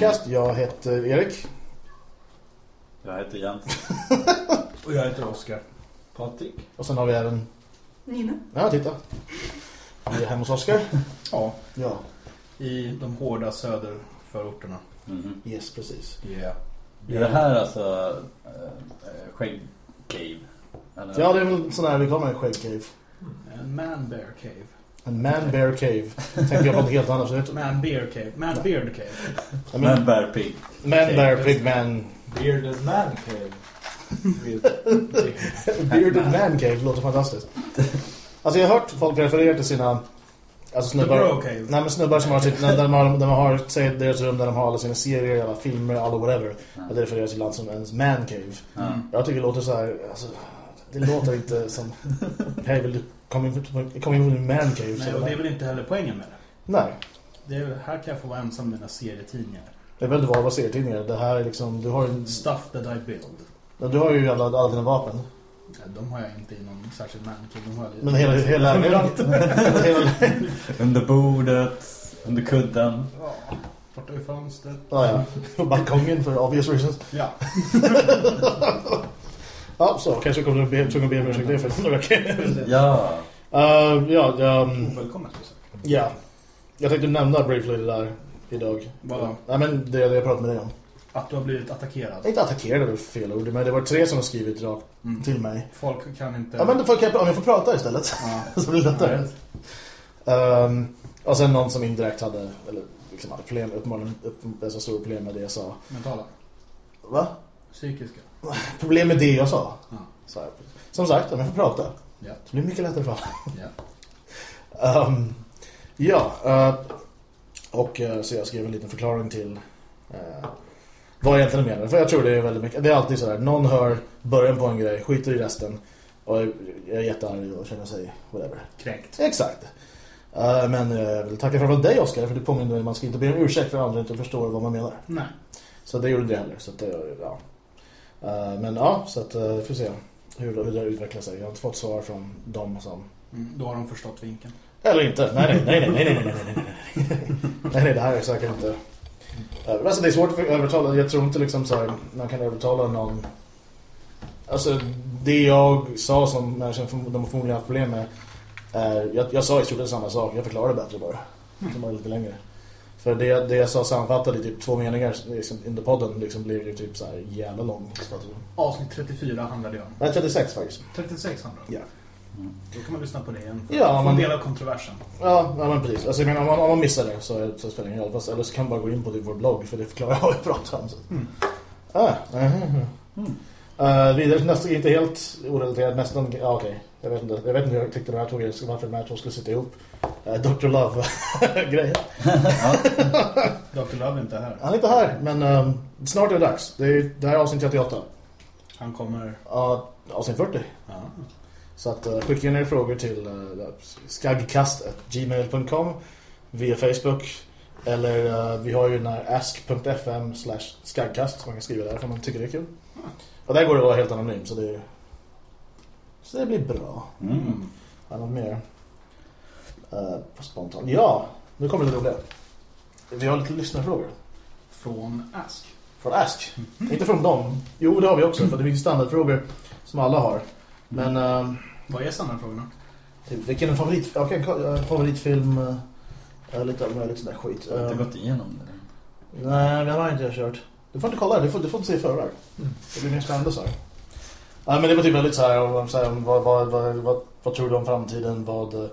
Quakecast. Jag heter Erik. Jag heter Jens. Och jag heter Oskar. Patrik. Och sen har vi även... Nina. Ja, titta. Vi är hemma hos Oskar. Ja, Ja, i de hårda söderförorterna. Mhm. yes, precis. Yeah. Är det här alltså äh, skäggcave? Eller? Ja, det är väl sån här vi kommer en skäggcave. En man bear cave. En man bear cave. Tänker jag på något helt annat. Man bear cave. Man beard cave. I mean, Men bear pig. man bear pig man. Bearded man cave. Bearded man cave låter fantastiskt. Alltså jag har hört folk referera till sina alltså snubbar, cave. nej, men snubbar som har sitt, när, de har, de har säg deras rum där de har alla sina serier, alla filmer, alla whatever. Ja. Och det refereras ibland som ens man cave. Ja. Jag tycker det låter så här, alltså, det låter inte som hej vill du komma in, på- komma in på din man cave? Nej, och det är väl inte heller poängen med det. nej. det är, här kan jag få vara ensam med mina serietidningar. Det är väl vad vad serietidningar. Det här är liksom, du har ju, Stuff that I build. du har ju alla, alla dina vapen. Ja, De har jag inte i någon särskild mancave. De har jag Men hela, hela, hela, Under bordet, under kudden. Ja, borta vid fönstret. ja, ja. På balkongen för obvious reasons. Ja. Ja, så kanske kommer du be, tvungen att be om ursäkt det för några veckor. Ja. Uh, ja, um, Välkommen ja. Jag tänkte nämna briefly det där idag. Vadå? Nej, men det är det jag pratade med dig om. Att du har blivit attackerad. Inte attackerade det fel ord, men det var tre som har skrivit rakt Mm. till mig. Folk kan inte... Ja, men får jag, om jag får prata istället. Ja. så blir det lättare. Um, och sen någon som indirekt hade, eller liksom hade problem, uppenbarligen upp, så stora problem med det jag sa. Mentala. Va? Psykiska. Problem med det jag sa. Ja. Så. Som sagt, om jag får prata. Ja. Så blir det mycket lättare för alla. Ja. Um, ja, eh, och eh, så jag skrev en liten förklaring till uh, vad jag egentligen menar. För jag tror det är väldigt mycket, det är alltid så här, någon hör början på en grej, skiter i resten och är, är jättearg och känner sig whatever. Kränkt. Exakt. Eh, men jag vill tacka framförallt dig Oskar för du påminner mig man ska inte be om ursäkt för andra inte förstår vad man menar. Nej. Så det gjorde det heller. Så att, det- ja. Eh, men ja, så att uh, får se hur, hur det utvecklar sig. Jag har inte fått svar från dem som Mm, då har de förstått vinkeln. eller inte. Nej, nej, nej, nej, nej, nej, nej, nej, nej, nej, nej, nej, det här är säkert inte. Uh, alltså det är svårt att övertala. Jag tror inte liksom så här, man kan övertala någon. Alltså det jag sa som människan de förmodligen haft problem med. Är, jag, jag sa i stort sett samma sak. Jag förklarade bättre bara. Som var lite längre. För det, det jag sa sammanfattade i typ två meningar liksom, under podden liksom blir ju typ så här jävla lång. Avsnitt 34 handlar det om. Nej, 36 faktiskt. 36 handlar det om. Ja. Då kan man lyssna på det igen. För Ja, man- en del av kontroversen. Ja, ja men precis. Alltså, jag menar, om, man, om man missar det så, så spelar det ingen roll. Fast, eller så kan man bara gå in på typ vår blogg för det förklarar jag vad jag pratar om. Så. Mm. Ah, mhm. Eh, vidare till nästa, inte helt orelaterat, nästan, ja okej. Jag vet inte, jag vet inte hur jag tyckte de här två varför de här två skulle sitta ihop. Uh, Dr. Love-grejen. Dr. Love är inte här. Han är inte här, men ehm, snart är det dags. Det, är, det här är avsnitt 38. Han kommer... Ja, avsnitt 40. Ja. Så att uh, skicka ner frågor till uh, skaggkast.gmail.com via Facebook. Eller uh, vi har ju den här ask.fm slash skaggkast som man kan skriva där om man tycker det är kul. Och där går det att vara helt anonym så det, så det blir bra. Mm. Har något mer? Uh, på spontan. Ja, nu kommer det roliga. Vi har lite lyssnarfrågor. Från Ask. Från Ask. Inte från dem. Jo, det har vi också. För det finns standardfrågor som alla har. Men... ehm, Vad är standardfrågorna? Typ, vilken favorit, okay, favoritfilm uh, lite allt möjligt sådär skit. Jag har inte Um, gått igenom det. nej, det har inte jag kört. Du får inte kolla, du får, du får inte se i förväg. Det blir mer spännande så här. Ja, men det var typ väldigt så här, om, så här om vad, vad, vad, vad, vad tror du om framtiden? Vad,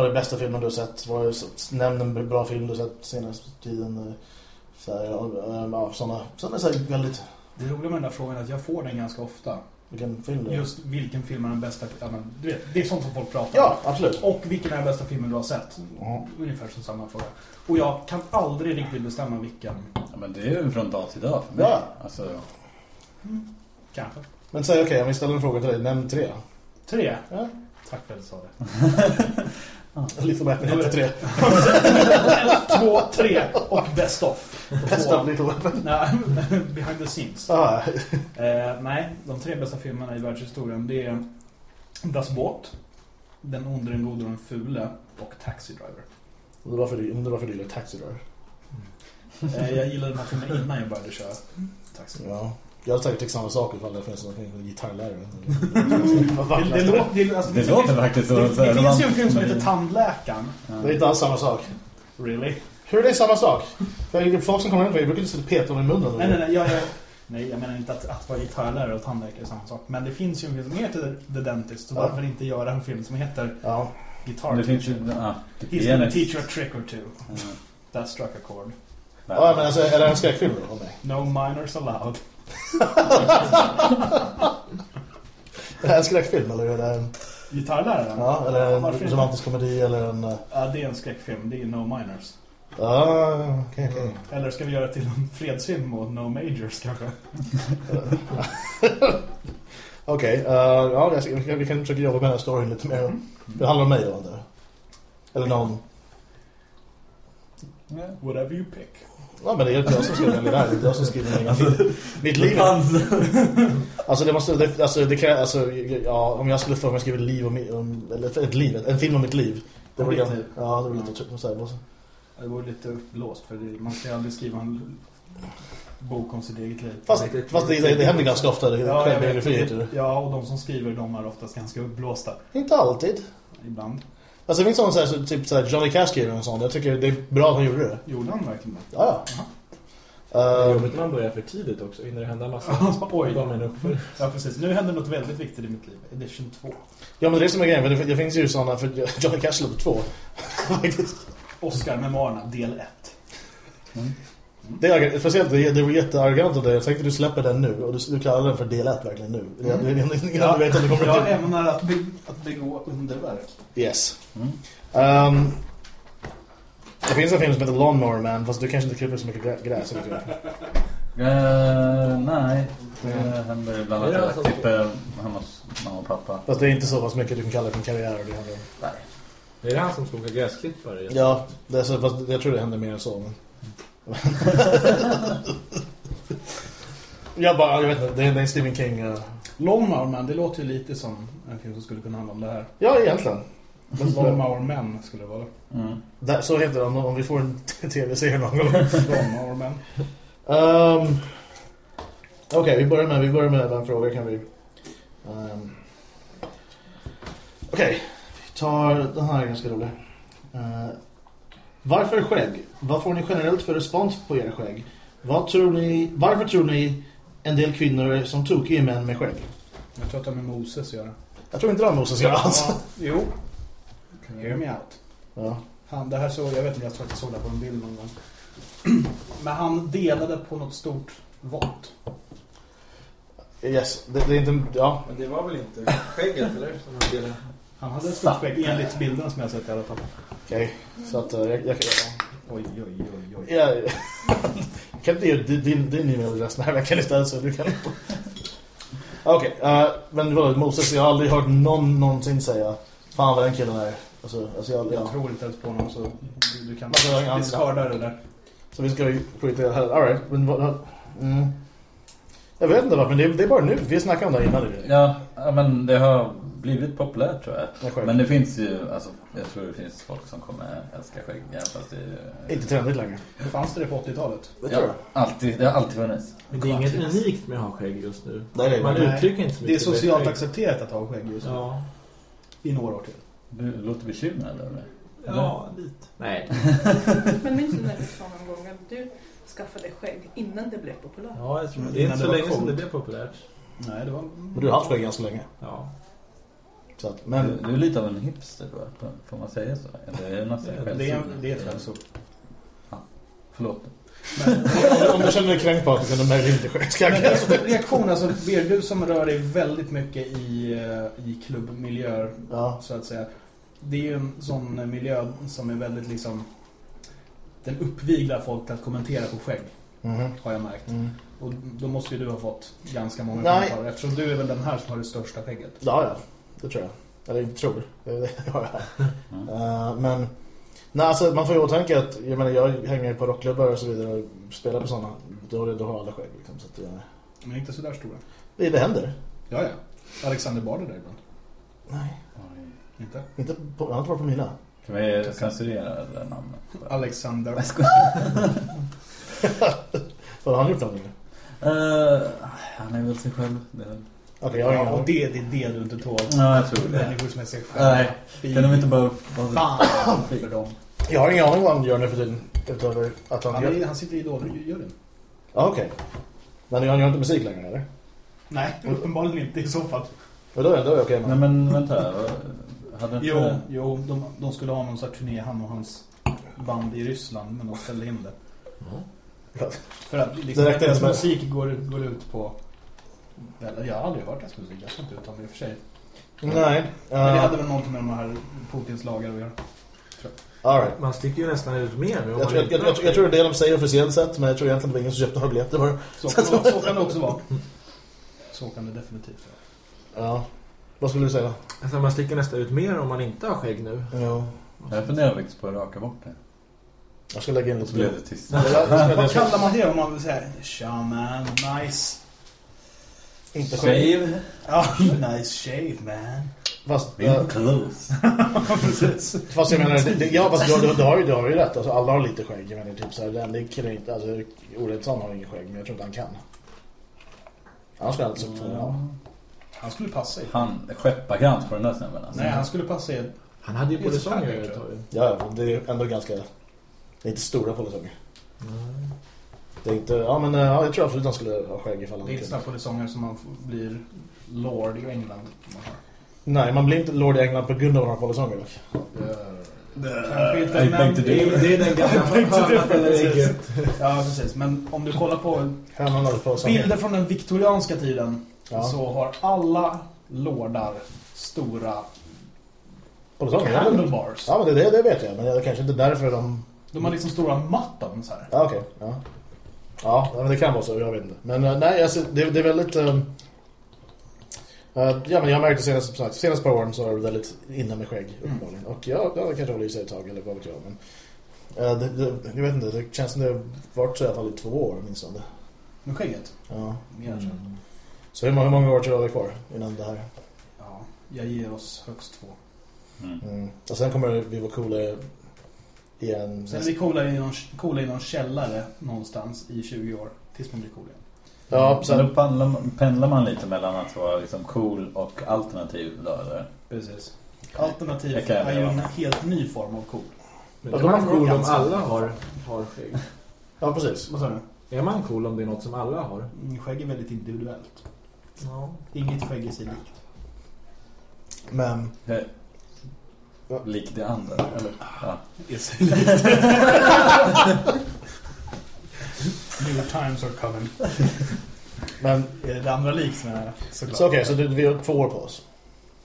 är den bästa filmen du har sett? Vad är, nämn en bra film du har sett senaste tiden. eh, Så här, ja, eh, ja, sådana, sådana så här väldigt, Det roliga med den där frågan är att jag får den ganska ofta. vilken film det är. Just vilken film är den bästa... Ja, men, du vet, det är sånt som folk pratar om. Ja, absolut. Och vilken är den bästa filmen du har sett? Ja. Ungefär som samma fråga. Och jag kan aldrig riktigt bestämma vilken. Ja, men det är ju från dag till dag för mig. Ja. Alltså, Kanske. Men säg okej, om vi ställer en fråga till dig, nämn tre. Tre. Ja. Tack för att du sa det. Little Weapon heter tre. Två, tre och best of. Best of Little Weapon. Nej, behind the scenes. Ah, Eh, nej, de tre bästa filmerna i världshistorien det är Das Båt, Den onde, den gode och den fule och Taxi Driver. undrar varför du, undrar varför du gillar Taxi Driver. Eh, Jag gillade den här filmen innan jag började köra. Så mycket. Ja. Jag hade säkert samma sak ifall det finns en gitarrlärare. Det, det, låter, det, alltså, Det finns- låter faktiskt så. det, det finns ju en film som heter Tandläkaren. Det är inte alls samma sak. Really? Hur är det samma sak? Folk som kommer in för brukar inte sätta peta i munnen. Nej, nej, nej. Jag, jag, nej, jag menar inte att, att vara gitarrlärare och tandläkare är samma sak. Men det finns ju en film som heter The Dentist. Så Ja. varför inte göra en film som heter Ja. Guitar Det finns ju... Teacher? Typ He's gonna teach you a trick or two. That struck a chord. ja, men alltså, är det en skräckfilm då? No minors allowed. Är det en skräckfilm eller är det en, Gitarrläraren? ja, eller en inte? romantisk komedi eller en... eh, Ja, det är en skräckfilm. Det är No minors. Ja, okej, okej. Eller ska vi göra till en fredsfilm och No majors kanske? Okej, eh, ja, jag ska- vi kan- vi kan försöka jobba med den här storyn lite mer. Det handlar om mig då, inte? Eller någon... Whatever you pick. Ja, men det är inte jag som skriver den. Det är jag som skriver den. Mitt liv Alltså det måste... Det, alltså, det kan, alltså, ja, om jag skulle få mig skriva liv om, om... Eller ett liv, en film om mitt liv. Det ganska- liv? Ja, det var lite... tr- Så här, vad- Det vore lite uppblåst för det, man ska ju aldrig skriva en bok om sitt eget liv. Fast, fast det, det, det händer ganska ofta. Det ja, självbiografi heter det. ja, och de som skriver de är oftast ganska uppblåsta. Inte alltid. Ibland. Alltså det finns sån så här, typ så här, Johnny Cash skriver en sån. Jag tycker det är bra att han gjorde det. Gjorde han verkligen det? Ja, ja. Det är Uh, jobbigt när man börjar för tidigt också, hinner det hända massa. Oj. Ja, precis. Nu händer något väldigt viktigt i mitt liv. Edition 2. ja, men det är som är grejen. För det, det finns ju såna... För Johnny Cash två. Faktiskt. Oscar-memoarerna, del 1. Det är, speciellt, det, det var jättearrogant av dig. Jag tänkte att du släpper den nu. Och du, du kallar den för del 1 verkligen nu. Det, det, Ja, du vet att det kommer jag ämnar att, be, att begå underverk. Yes. Mm. Ehm, det finns en film som heter Lawnmower Man. Fast du kanske inte klipper så mycket grä- gräs. Eller. Eh, nej, det händer ibland att jag alltså- klipper hemma hos mamma och pappa. Fast det är inte så pass mycket du kan kalla det för en karriär. Det händer. Nej. Är det han som ska åka gräsklippare? Ja, det är så, fast jag tror det händer mer än så. Men... jag bara, jag vet inte. Det är, en Stephen King. Uh... Longmower Man, det låter ju lite som en film som skulle kunna handla om det här. Ja, egentligen. Longmower Men skulle det vara. Mm. Där, så heter det om, vi får en tv-serie någon gång. Longmower Men. Um, Okej, vi börjar med vi börjar med en fråga kan vi. Um, Okej, vi tar den här är ganska rolig. Uh, varför skägg? Vad får ni generellt för respons på era skägg? Vad tror ni? Varför tror ni en del kvinnor är som tokiga män med skägg? Jag tror att det har med Moses att göra. Jag tror inte det har Moses att göra alls. Ja, jo. Hear me out. Ja. Han, det här såg, jag vet inte, jag tror att jag såg det på en bild någon gång. Men han delade på något stort vått. Yes, det, det är inte ja. Men det var väl inte skägget eller? Som han delade. Han hade ett stort skägg enligt bilden som jag sett i alla fall. Okej, så att uh, jag, jag, Oj, oj, oj, oj. Ja, kan inte ge din, din, e-mailadress den här veckan istället så du kan... Okej, eh, men vadå, Moses, jag har aldrig hört någon någonsin säga Fan vad den killen är. Alltså, alltså jag, Jag ja. tror inte ens på honom så du, du kan Alltså, discarda det där. Så vi ska ju skita här. All right, men vad... Mm. Jag vet inte varför, men det är, det är bara nu. Vi snackade om det innan. det. Ja, ja, men det har blivit populärt tror jag. Men det finns ju, alltså, jag tror det finns folk som kommer älska skägg. Fast det är... Inte trendigt längre. Fanns det det på 80-talet? Det tror Ja, jag. alltid, det har alltid funnits. Men det är inget unikt med att ha skägg just nu. Nej, nej, Man nej. uttrycker inte så Det är mycket. socialt skägg. accepterat att ha skägg just nu. Ja. I några år till. Du låter bekymrad eller? Ja, lite. Nej. Men minns du när du sa någon gång att du skaffade skägg innan det blev populärt? Ja, jag tror det. Det är inte det så länge sedan det blev populärt. Nej, det var... Men du har haft skägg ganska länge. Ja. Så att, Men men... du är lite av en hipster då, får man säga så? Eller är det nästan Det är- Det är, ett skällsord. Förlåt. om, om du känner dig kränkt på att du kan du möjligen inte. Ska Men jag reaktion- reaktion, alltså Ber, du som rör dig väldigt mycket i, eh, i klubbmiljöer Ja. så att säga. Det är ju en sån miljö som är väldigt liksom den uppviglar folk till att kommentera på skägg, Mhm. har jag märkt. Mm. Och då måste ju du ha fått ganska många Nej. kommentarer eftersom du är väl den här som har det största skägget. Ja, ja. Det tror jag. Eller inte tror. Det har jag. Mm. Eh, men nej, alltså, man får ju åtanke att jag, menar, jag hänger på rockklubbar och så vidare och spelar på sådana. Då, då har alla skägg. Liksom, så att, eh, Men inte så där stora. det, det händer. Ja, ja. Alexander Bard är där ibland. Nej, Oj. Inte? inte på, han har inte varit på mina. Kan vi censurera det där namnet? Alexander. Vad har han gjort någonting? Eh, han är väl sig själv. Det är... Jag ingen Ja, och det, det är det du inte tål. Ja, jag tror det. Människor som är sig själva. Nej, kan de inte bara... Fan för dem. Jag har ingen aning vad han gör nu för tiden. Utöver att han Han, är, han sitter i Idol-juryn. Ja, okej. Men han gör inte musik längre, eller? Nej, uppenbarligen inte i så fall. Ja, då är det okej. Nej men- vänta. vad- Hade inte... Jo, jo de, de skulle ha någon sorts turné, han och hans band i Ryssland, men de ställde in det. Ja. För att liksom, Det räckte deras musik går, går ut på... Eller, jag har aldrig hört deras musik, jag ska inte uttala mig i och för sig. Nej. Men det Uh, hade väl någonting med de här Putins lagar att göra. all right. Man sticker ju nästan ut mer nu. Jag, man tror- jag, jag, jag, jag tror det är det de säger officiellt sett, men jag tror egentligen det var ingen som köpte några biljetter. Bara. Så, så, så kan det också vara. Så kan det definitivt vara. Ja. Vad skulle du säga? Alltså, man sticker nästan ut mer om man inte har skägg nu. Ja. Jag funderar faktiskt på att raka bort det. Jag ska lägga in lite det jag Vad kallar man det om man vill säga Shaman, nice. Inte. Shave. Ja, nice shave man. Fast, eh, In close. Precis. fast jag menar, det, ja fast du, du, du, har ju, du har ju rätt. Alltså, alla har lite skägg. Jag menar, typ så här, den killen inte, alltså Oredsson har ingen skägg, men jag tror inte han kan. Han skulle alltid så få ha. Han skulle passa i. Han skeppargrant på den där snubben alltså. Nej, han skulle passa i. Han hade ju polisonger ett tag. Ja, det är ändå ganska, det är inte stora polisonger. Det är inte, ja men eh, ja, jag tror absolut han skulle ha skägg ifall han Det är inte polisonger som man blir Lord i England. Nej, man blir inte Lord i England på grund av några polisonger. Kanske inte, men... Det är, det är den gamla eller ägget. Ja, precis. Men om du kollar på Hönan bilder från den viktorianska tiden Ja. så har alla lordar stora handlebars. Ja, men det, det, det vet jag. Men det är kanske inte därför de... De har liksom stora mattan så här. Ja, okej. Ja. Ja, men det kan vara så. Jag vet inte. Men eh, nej, alltså, det, det är väldigt... eh, ja, men jag märkte senast, som sagt, senaste par åren så är det väldigt inne med skägg, uppenbarligen. Och ja, det kanske håller i sig ett tag, eller vad vet jag. Men, eh, det, det, jag vet inte, det känns som det har varit så i alla fall i två år, minst det. Med skägget. Ja. Mer så. Så hur många, hur många år tror du har vi kvar innan det här? Ja, jag ger oss högst två. Mm. Mm. Och sen kommer vi vara coola igen. Sen är vi coola i någon, coola i någon källare någonstans i 20 år. Tills man blir cool igen. Ja, Sen sen, då pendlar, pendlar man lite mellan att vara liksom cool och alternativ då, eller? Precis. Alternativ Det är ju en helt ny form av cool. Men Ja, då är man cool om alla har, har skägg. ja, precis. Vad sa du? Är man cool om det är något som alla har? Mm, Skägg är väldigt individuellt. Ja. Inget skägg är sig likt. Men... Det, Ja. Likt det andra, eller? Ja. New times are coming. men Är det andra likt menar jag? Såklart. så okej, så du, vi har två år på oss.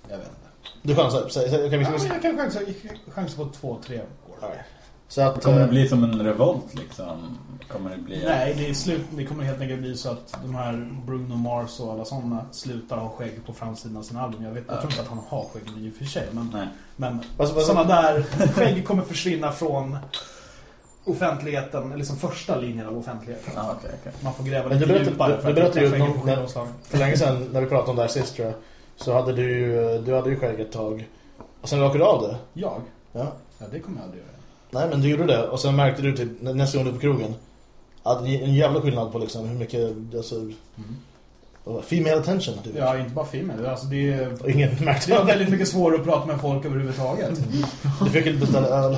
Jag vet inte. Du chansar. Säg, säg, okej, vi Ja, jag kan chansa, chansa på två, tre år. Nej. Så att... Kommer det eh, bli som en revolt liksom? Kommer det bli... Nej, det, är slut, det kommer helt enkelt bli så att de här Bruno Mars och alla sådana slutar ha skägg på framsidan av sina album. Jag, vet, jag tror inte att han har skägg i och för sig, men, Nej. men sådana där skägg kommer försvinna från offentligheten, eller liksom första linjen av offentligheten. Ja, okej, okej. Man får gräva lite djupare du- att berättade hitta ju skägg på någon- när- skivomslag. För länge sedan, när vi pratade om det här sist tror jag, så hade du du hade ju skägg ett tag. Och sen rakade du av det. Jag? Ja. Ja, det kommer jag aldrig göra. Nej, men du gjorde det. Och sen märkte du typ, nä- nästa gång du på krogen, att det är en jävla skillnad på liksom hur mycket, alltså, vad- female attention. Vet. Ja, inte bara filmer. Alltså, det, är, ingen märkte det var väldigt mycket svårare att prata med folk överhuvudtaget. Du fick inte beställa öl.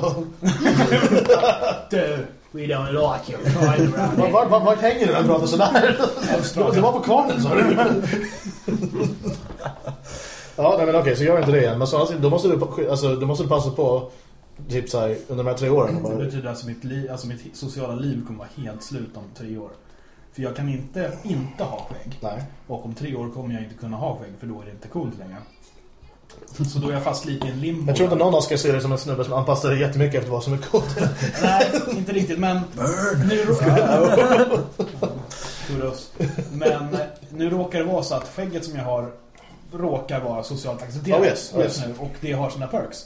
we don't like you. Around Var, var, var, hänger du när du pratar sådär? Det var på kvarnen sa du. Ja, nej, men okej, så gör inte det igen. Men så, alltså, då, måste du, alltså, då måste du passa på typ så här, under de här tre åren. och Det Bara, betyder alltså mitt, liv, alltså mitt sociala liv kommer vara helt slut om tre år. För jag kan inte inte ha skägg. nej. Och om tre år kommer jag inte kunna ha skägg för då är det inte coolt längre. Så då är jag fast lite i en limbo. Jag tror inte någon av oss ska se dig som en snubbe som anpassar dig jättemycket efter vad som är coolt. Nej, inte riktigt. Men nu, rå- Kudos. men nu råkar det vara så att skägget som jag har råkar vara socialt accepterat Oh, yes, oh, just yes. nu. Och det har sina perks.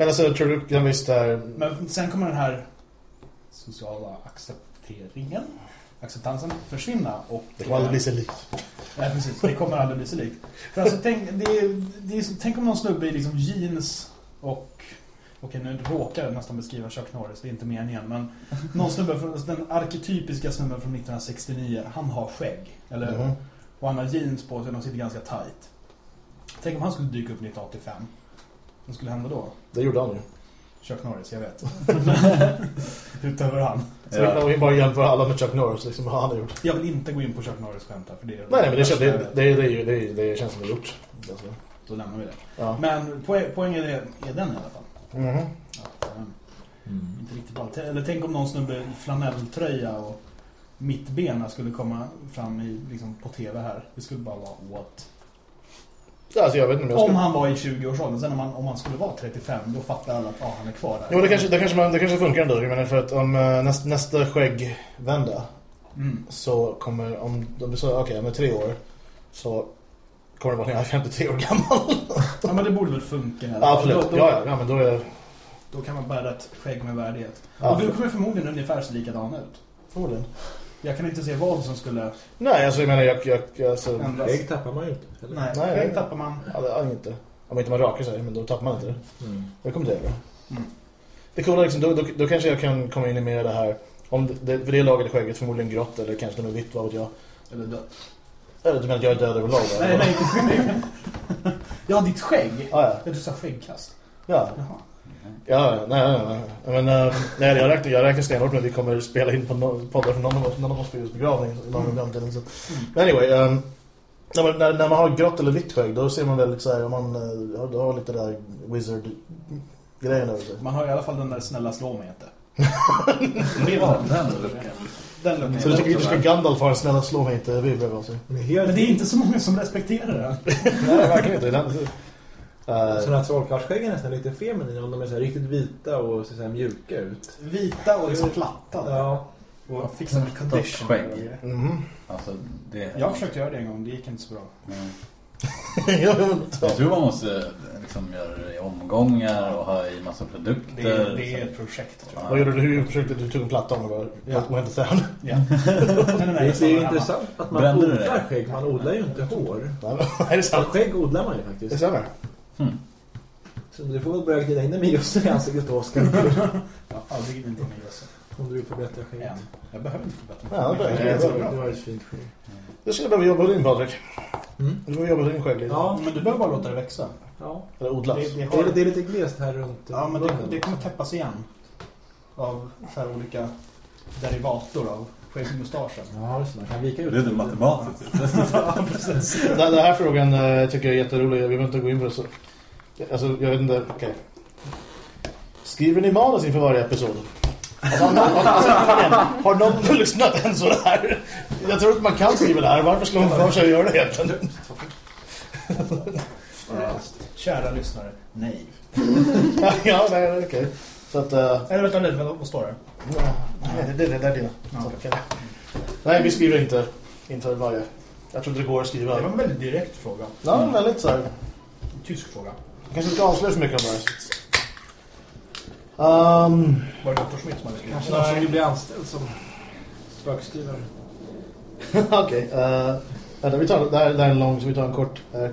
Men alltså, jag tror du kan visst där... Men sen kommer den här sociala accepteringen, acceptansen försvinna. Och, Det kommer aldrig bli så likt. Nej, precis. Det kommer aldrig bli så likt. För alltså, tänk, det är, det är, tänk om någon snubbe i liksom jeans och Okej, nu råkar jag nästan beskriva Chuck Norris, det är inte meningen. Men någon snubbe, från, den arketypiska snubben från 1969, han har skägg. Eller? Mhm. Och han har jeans på sig, de sitter ganska tight. Tänk om han skulle dyka upp 1985. Vad skulle hända då? Det gjorde han ju. Chuck Norris, jag vet. Utöver han. Så vi kan vi bara jämföra alla med Chuck Norris, liksom, vad han har gjort. Jag vill inte gå in på Chuck Norris skämt här, för det är Nej, men det, värsta det, det, det, det, det, känns som det är gjort. Alltså, Då lämnar vi det. ja. Men poäng, poängen är, är den i alla fall. Mhm. Ja, um, inte riktigt bra. Eller tänk om någon snubbe i flanelltröja och mittbena skulle komma fram i, liksom, på tv här. Det skulle bara vara what? Alltså, jag vet inte om jag Om ska... han var i 20-årsåldern. Sen om han, om han skulle vara 35, då fattar alla att ah, han är kvar där. Jo, det kanske, det, kanske, man- det kanske funkar ändå. Jag menar, för att om eh, näst, nästa skäggvända Mm. så kommer, om de sa okej, om tre år så kommer det vara när jag är 53 år gammal. Ja, men det borde väl funka. fall. Ja, absolut. Då, då, Ja, ja, ja, men då är då kan man bära ett skägg med värdighet. Ja. Och du kommer förmodligen ungefär så likadan ut. förmodligen. Jag kan inte se vad som skulle Nej, alltså jag menar, jag... jag alltså, ändras. Skägg tappar man ju inte. Eller? Nej, Nej, nej. tappar man. ja, det- ja, inte. Om inte man rakar sig, men då tappar man inte det. Mm. Det kommer det göra. Mm. Det coola liksom, då, då, då kanske jag kan komma in i mer det här om det, för det laget i skägget förmodligen grått eller kanske något vitt, vad vet jag. Eller dött. Eller du menar att jag är död överlag? Nej, nej, inte skägg. Ja, ditt skägg. Ah, ja, Jag du sa skäggkast. ja. Jaha. Ja, nej, nej, nej. Men nej, jag räknar, jag räknar stenhårt med att vi kommer spela in på no, poddar från någon av oss, någon av oss för just begravning mm. framtiden. Så. Men anyway, um, när, man, när, när man har grått eller vitt skägg, då ser man väldigt så här, om man uh, har, har lite där wizard-grejen över sig. Man har i alla fall den där snälla slå mig inte. Ja, den luckan. Den luckan. Så du tycker, du tycker Gandalf har en snälla slå mig inte? Men helt Men det är inte så många som respekterar det. Nej, verkligen inte. Den, uh, Sådana här trollkarlsskägg är nästan lite feminina om de är så här riktigt vita och ser så här mjuka ut. Vita och liksom platta. Ja. Och fixa med condition. Skägg. mhm. Alltså, det... Jag har försökt göra det en gång, det gick inte så bra. Mm. Jag tror man måste liksom göra det i omgångar och ha i massa produkter. Det är, det är ett projekt tror jag. vad gjorde du? Hur försökte du? Du tog en platta om det var? Ja. Vad hände sen? Ja. Det är det ju intressant att man Brände du odlar det? skägg. Man odlar ju inte hår. Nej, är det sant? skägg odlar man ju Det faktiskt. Stämmer. Så du får väl börja glida in en myosen i ansiktet då, Oskar. Ja, aldrig inte med oss. Om du vill förbättra skägget. Jag behöver inte förbättra Ja, det är mig. bra. Det har ett fint skägg. Du skulle behöva jobba din Patrik. Mm. Du får jobba din skägg lite. Ja. Men du behöver bara låta det växa. Ja. Eller odlas. Det, har, är, det är lite glest här runt ja, men det kommer täppas igen. Av så här olika derivator av skäggmustascher. Ja, just det. Man kan vika ut Det är det matematiskt. ja, precis. Den, den här frågan eh, tycker jag är jätterolig. Vi behöver inte gå in på det så. Alltså, jag vet inte. Okej. Skriver ni manus inför varje episod? Alltså, har, någon, alltså, har någon lyssnat än sådär? Jag tror att man kan skriva det här. Varför slår man för sig att göra det egentligen? Kära lyssnare, nej. ja, nej, okej. Så att... eh, Eller vänta lite, vad vad står det? Nej, det, det, det är dina. Ja. Så, okej. Nej, vi skriver inte inför varje. Jag tror inte det går att skriva. Det var en väldigt direkt fråga. Ja, men väldigt så här. En tysk fråga. Kanske inte avslöja för mycket om det här. Um, Var det Dr. Schmidt som hade skrivit? Kanske någon som vill bli anställd som spökskrivare. Okej, eh, vänta, vi tar, det, här, det här är en lång så vi tar en kort. Eh,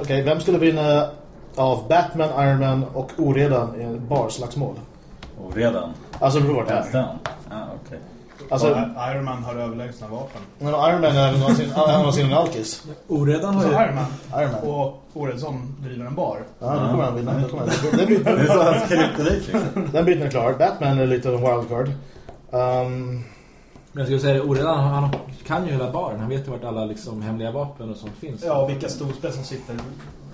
Okej, vem skulle vinna av Batman, Iron Man och Oredan i en barslagsmål? Och redan. Alltså det beror på det Hands här. down. Ah, okej. Alltså, Iron Man har överlägsna vapen. men Iron Man är någonsin, han är någonsin en alkis. Oredan har Så ju... Iron Man Iron Man. och Oredsson driver en bar. Ja, då kommer han vinna. Då kommer han. Den, Det biten, är så hans kryptonit liksom. den biten är klar. Batman är lite av en wildcard. Um, Men jag skulle säga det, Oredan han kan ju hela baren. Han vet ju vart alla liksom, hemliga vapen och sånt finns. Ja, och vilka storspel som sitter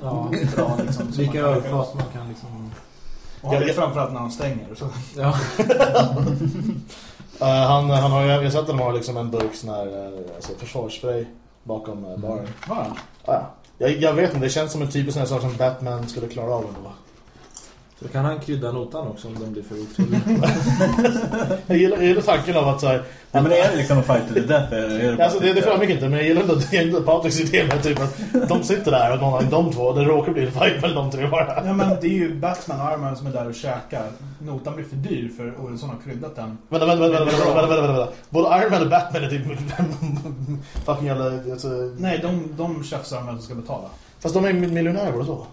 Ja. bra liksom. som Vilka man kan- ölfat man kan liksom... Och han ja. framförallt när han stänger. Så. Ja. eh, han, han har, jag har sett att de har liksom en burk sån här eh, alltså, försvarsspray bakom uh, baren. Ja, Ah, ja. jag, jag vet inte, det känns som en typisk sån här sak som Batman skulle klara av ändå. Så kan han krydda notan också om den blir för otrolig. Jag gillar, jag gillar tanken av att så här, Ja, men är det liksom en fight to the death? Eller är det bara Alltså det, det framgick inte, men jag gillar ändå, det är ändå Patriks idé med typ att de sitter där och någon av de två, det råkar bli en fight mellan de tre bara. Ja, men det är ju Batman och Man som är där och käkar. Notan blir för dyr för Oredsson har kryddat den. Vänta, vänta, vänta, vänta, vänta, vänta, vänta, vänta. Både Iron och Batman är typ fucking jävla, alltså, Nej, de, de tjafsar om vem som ska betala. fast de är miljonärer båda två.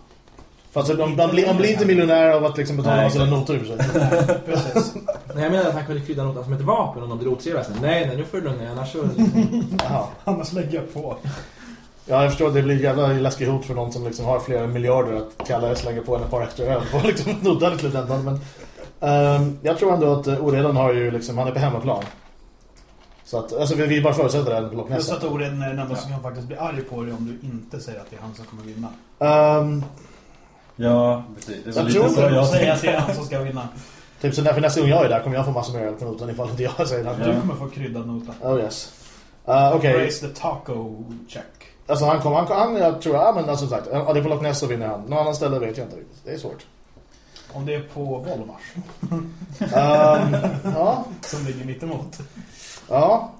För alltså, de, de, blir, de blir inte miljonärer av att liksom betala notor i och för sig. Precis. Nej, jag menar att han kunde krydda notan som ett vapen om de blir otrevliga. Nej, nej, nu får du lugna dig, annars så... Liksom. Annars lägger jag på. Ja, jag förstår att det blir jävla läskigt hot för någon som liksom har flera miljarder att kalla slänga på en ett par extra öl på liksom notan i slutändan. Men ehm, jag tror ändå att uh, Oredan har ju liksom, han är på hemmaplan. Så att, alltså vi, vi bara förutsätter det här på. Plus att Oreden är den enda som kan faktiskt bli arg på dig om du inte säger att det är han som kommer vinna. Ehm, Ja, precis. Det var Jag lite så det. jag Säger att det är han som ska vinna. typ så därför nästa gång jag är där kommer jag få massor mer öl på notan ifall inte jag säger det. Du kommer få kryddad nota. Oh yes. Uh, Okej, Raise the taco check. alltså han kommer, han, han, jag tror, ja men alltså sagt, ja, det är på Loch Ness så vinner han. Någon annan ställe vet jag inte riktigt. Det är svårt. Om det är på Volmars. Ehm, ja, Som ligger mittemot. ja,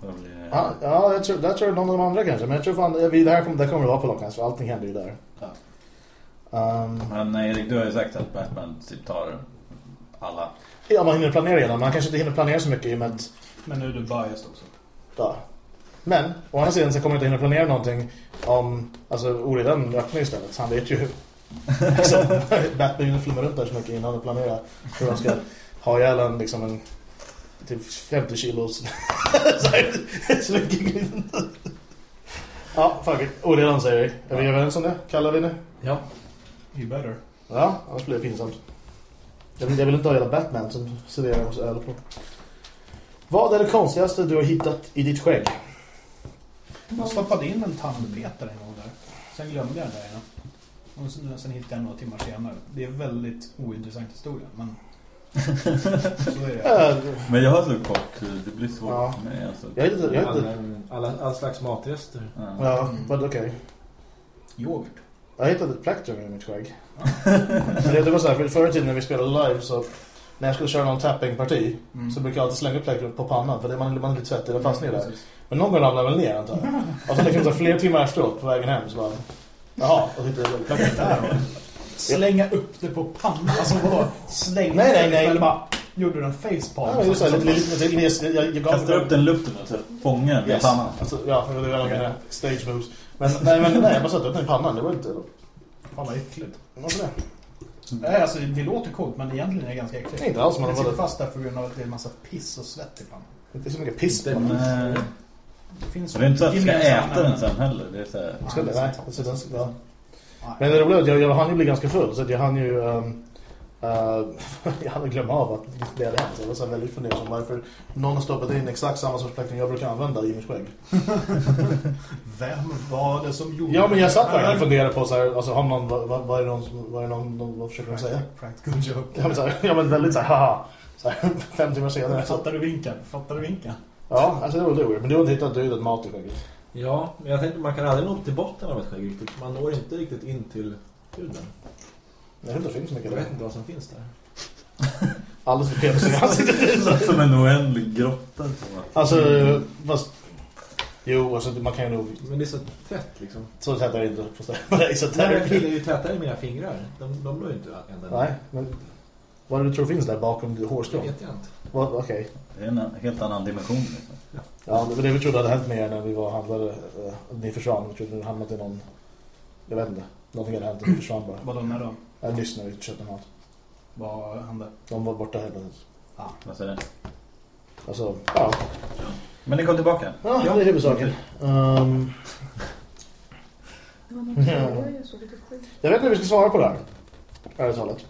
ja, ja, jag tror, där tror jag någon av de andra kanske. Men jag tror fan, vi, det här kommer, det kommer att vara på Loch Ness för allting händer ju där. Ehm, Men Erik, du har ju sagt att Batman typ tar alla. ja, man hinner planera igenom. Man kanske inte hinner planera så mycket i och med att Men nu är du biased också. Ja. Men, å andra sidan så kommer jag inte hinna planera någonting om, alltså Oridan öppnar istället. Så han vet ju liksom, Batman flummar runt där så mycket innan han planerar hur han ska ha ihjäl en, liksom en typ 50 kilos slägging. Ja, fuck it. Oridan säger vi. Är vi överens om det? Kallar vi det? ja. You better. Ja, annars blir det pinsamt. Jag vill, jag vill inte ha hela Batman som serverar oss öl på. Vad är det konstigaste du har hittat i ditt skägg? Jag stoppade in en tandbetare en gång där. Sen glömde jag den där innan. Och sen, sen hittade jag några timmar senare. Det är väldigt ointressant historia, men... Så är det. Men jag har så kort det blir svårt Ja. för mig alltså. jag vet inte, jag vet inte. Alla, alla, all slags matrester. Ja. Ja, men okej. Yoghurt. Jag hittade ett plektrum i mitt skägg. Det, det var så här, för förr i tiden när vi spelade live så när jag skulle köra någon tapping-parti Mm. så brukar jag alltid slänga plektrum på pannan för det, man, man är lite svettig, den fastnar där. Men någon gång ramlade väl ner antar jag. Och så liksom så flera timmar efteråt på vägen hem så bara Jaha, och hittade jag plektrum Där. Slänga upp det på pannan. Alltså vadå? Slänga Nej, nej, nej. Eller bara, gjorde du en facepalm? Ja, just det, lite, lite, lite, jag, jag, jag gav Kasta upp den i luften och så fånga den Yes. pannan. Alltså, ja, det var några stage moves. Men nej, men nej, jag bara satte upp den i pannan, det var inte... Fan vad äckligt. Varför det? Nej, alltså det låter coolt men egentligen är det ganska äckligt. Inte alls, men det det sitter fast där på grund av att det är en massa piss och svett i pannan. inte så mycket piss på Det- eh, Det finns det är inte så att du ska äta den sen heller. Det är så här, Ska det? Nej, alltså, den. Nej. Men det roliga är att jag, jag hann ju bli ganska full så att jag hann ju um, uh, jag hann glömma av att det hade hänt. Jag var så väldigt fundersam varför någon har stoppat in exakt samma sorts plektrum jag brukar använda i mitt skägg. Vem var det som gjorde Ja men jag satt det? verkligen och funderade på så här, alltså har någon, vad, vad, vad är det någon, som- vad är det någon, någon vad försöker de säga? Practical joke. Ja men, så här, ja, men väldigt så här, haha. Så här, fem timmar senare. Fattar du vinkeln? Fattar du vinkeln? Ja, alltså det var det weird. Men du har inte hittat dödat mat i skägget. Ja, men jag tänkte man kan aldrig nå upp till botten av ett skägg riktigt. Man når inte riktigt in till huden. Jag vet inte, det finns så Jag mycket vet inte vad som finns där. Alldeles för penis i ansiktet. som en oändlig grotta. Alltså, fast... Jo, alltså man kan ju nog... Men det är så tätt liksom. Så tätt är det inte. Det är så Nej, jag tätt. pillar ju tätare i mina fingrar. De, de når ju inte ända. Nej, men... Vad är det du tror finns där bakom Det hårstrån? vet jag inte. Okej. Det är en helt annan dimension. Liksom. Ja, det var det vi trodde hade hänt med er när vi var handlade. eh, Ni försvann. Vi trodde ni hamnat i någon... Jag vet inte. Någonting hade hänt och ni försvann bara. Vadå när då? Jag när vi köpte mat. Vad hände? De var borta helt plötsligt. Vad säger du? Alltså, ja. Men ni kom tillbaka. Ja, det är huvudsaken. Um, Det var något Ja. som jag vet inte hur vi ska svara på det här. Ärligt talat.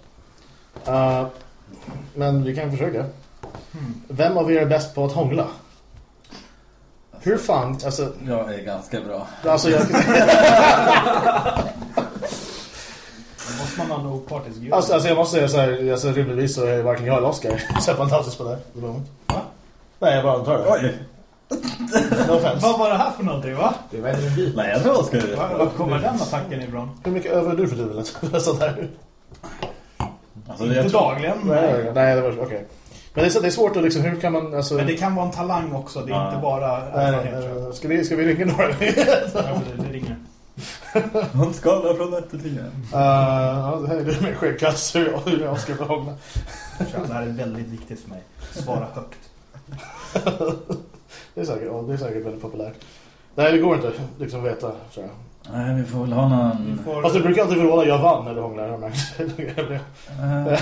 Uh, men vi kan försöka. Hmm. Vem av er är bäst på att hångla? Hur fan, alltså... Jag är ganska bra. alltså jag, man ha en opartisk djur. alltså, alltså jag måste säga så här, alltså rimligtvis så är varken jag eller Oscar så fantastisk på det. Va? Nej, jag bara antar det. Oj! No. Vad var det här för någonting va? Det var en bit. Nej, jag tror ska Var, var kommer den attacken ifrån? Hur mycket övar du för huvudet? Sånt där. Alltså, Inte jag tror... dagligen. Nej, Nej. det var okej. Men det är, så, det är svårt att liksom, hur kan man, alltså... Men det kan vara en talang också. Det är Ja. inte bara Nej, nej, nej, ska, vi, ska vi ringa några? Ja, det, det ringer. Hon skalar från 1 till 10. ja, det här är du med hur jag, hur jag ska. Tja, Det här är väldigt viktigt för mig. Svara högt. Det är säkert, det är säkert väldigt populärt. Nej, det går inte liksom veta, tror jag. Nej, vi får väl ha någon... Får... Fast du brukar alltid förvåna jag vann när du hånglar. Eh,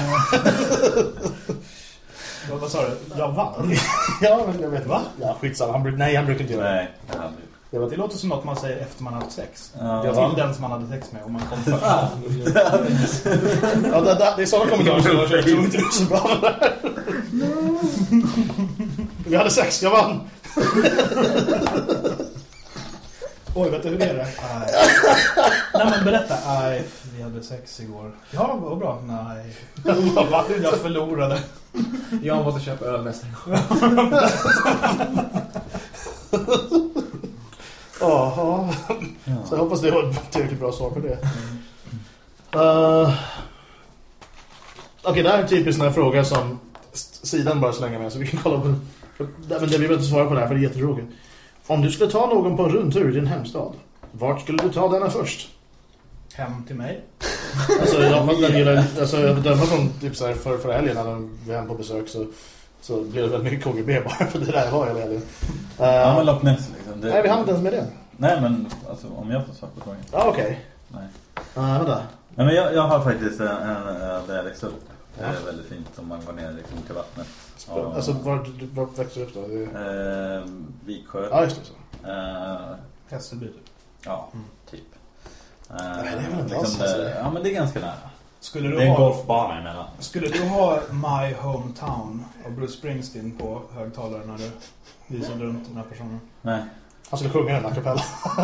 Vad, sa du? Jag vann? ja, men jag vet Va? Ja, skitsamma. Han bruk... Nej, han brukar inte göra det. Nej, det hade vi. Det var Det låter som något man säger efter man har haft sex. Ja. Jag vann. Till den som man hade sex med om man kom först. Ja, det, det, det är sådana kommentarer som jag tror inte det är så bra för det. Vi hade sex, jag vann. Oj, vet du hur det är det? Nej. Nej men berätta. Nej, vi hade sex igår. Ja, vad bra. Nej. Jag förlorade. Jag måste köpa öl nästa gång. Jaha. Så jag hoppas det var ett tillräckligt bra svar på det. Uh, Okej, det här är en typisk sån här fråga som sidan bara slänger med så vi kan kolla på Nej, men det, vi behöver inte svara på det här för det är jättetråkigt. Om du skulle ta någon på en rundtur i din hemstad, vart skulle du ta denna först? Hem till mig. Alltså, jag, man, den gillar, alltså, jag bedömer från typ så här, för, förra helgen när de var hem på besök så, så blev det väldigt mycket KGB bara för det där var hela helgen. Uh, Ja, men Loch Ness liksom. Det... nej, vi hann inte ens med det. Nej, men alltså, om jag får svar på frågan. Ja, okej. Nej. Uh, vänta. Nej, men jag, jag har faktiskt en, en, en där jag växte upp. Det Ja. är väldigt fint om man går ner liksom, till vattnet. Ja. Alltså, var, var växte du upp då? Det... Eh, Viksjö. Ja, just det. Så. Eh, Hässelby. ja, Mm. typ. Eh, Nej, det är väl inte alls det- alltså. Ja, men det är ganska nära. Skulle Det du, är en ha, golfbana emellan. skulle du ha My Hometown av Bruce Springsteen på högtalaren när du visade runt den här personen? Nej. Han skulle sjunga den a cappella.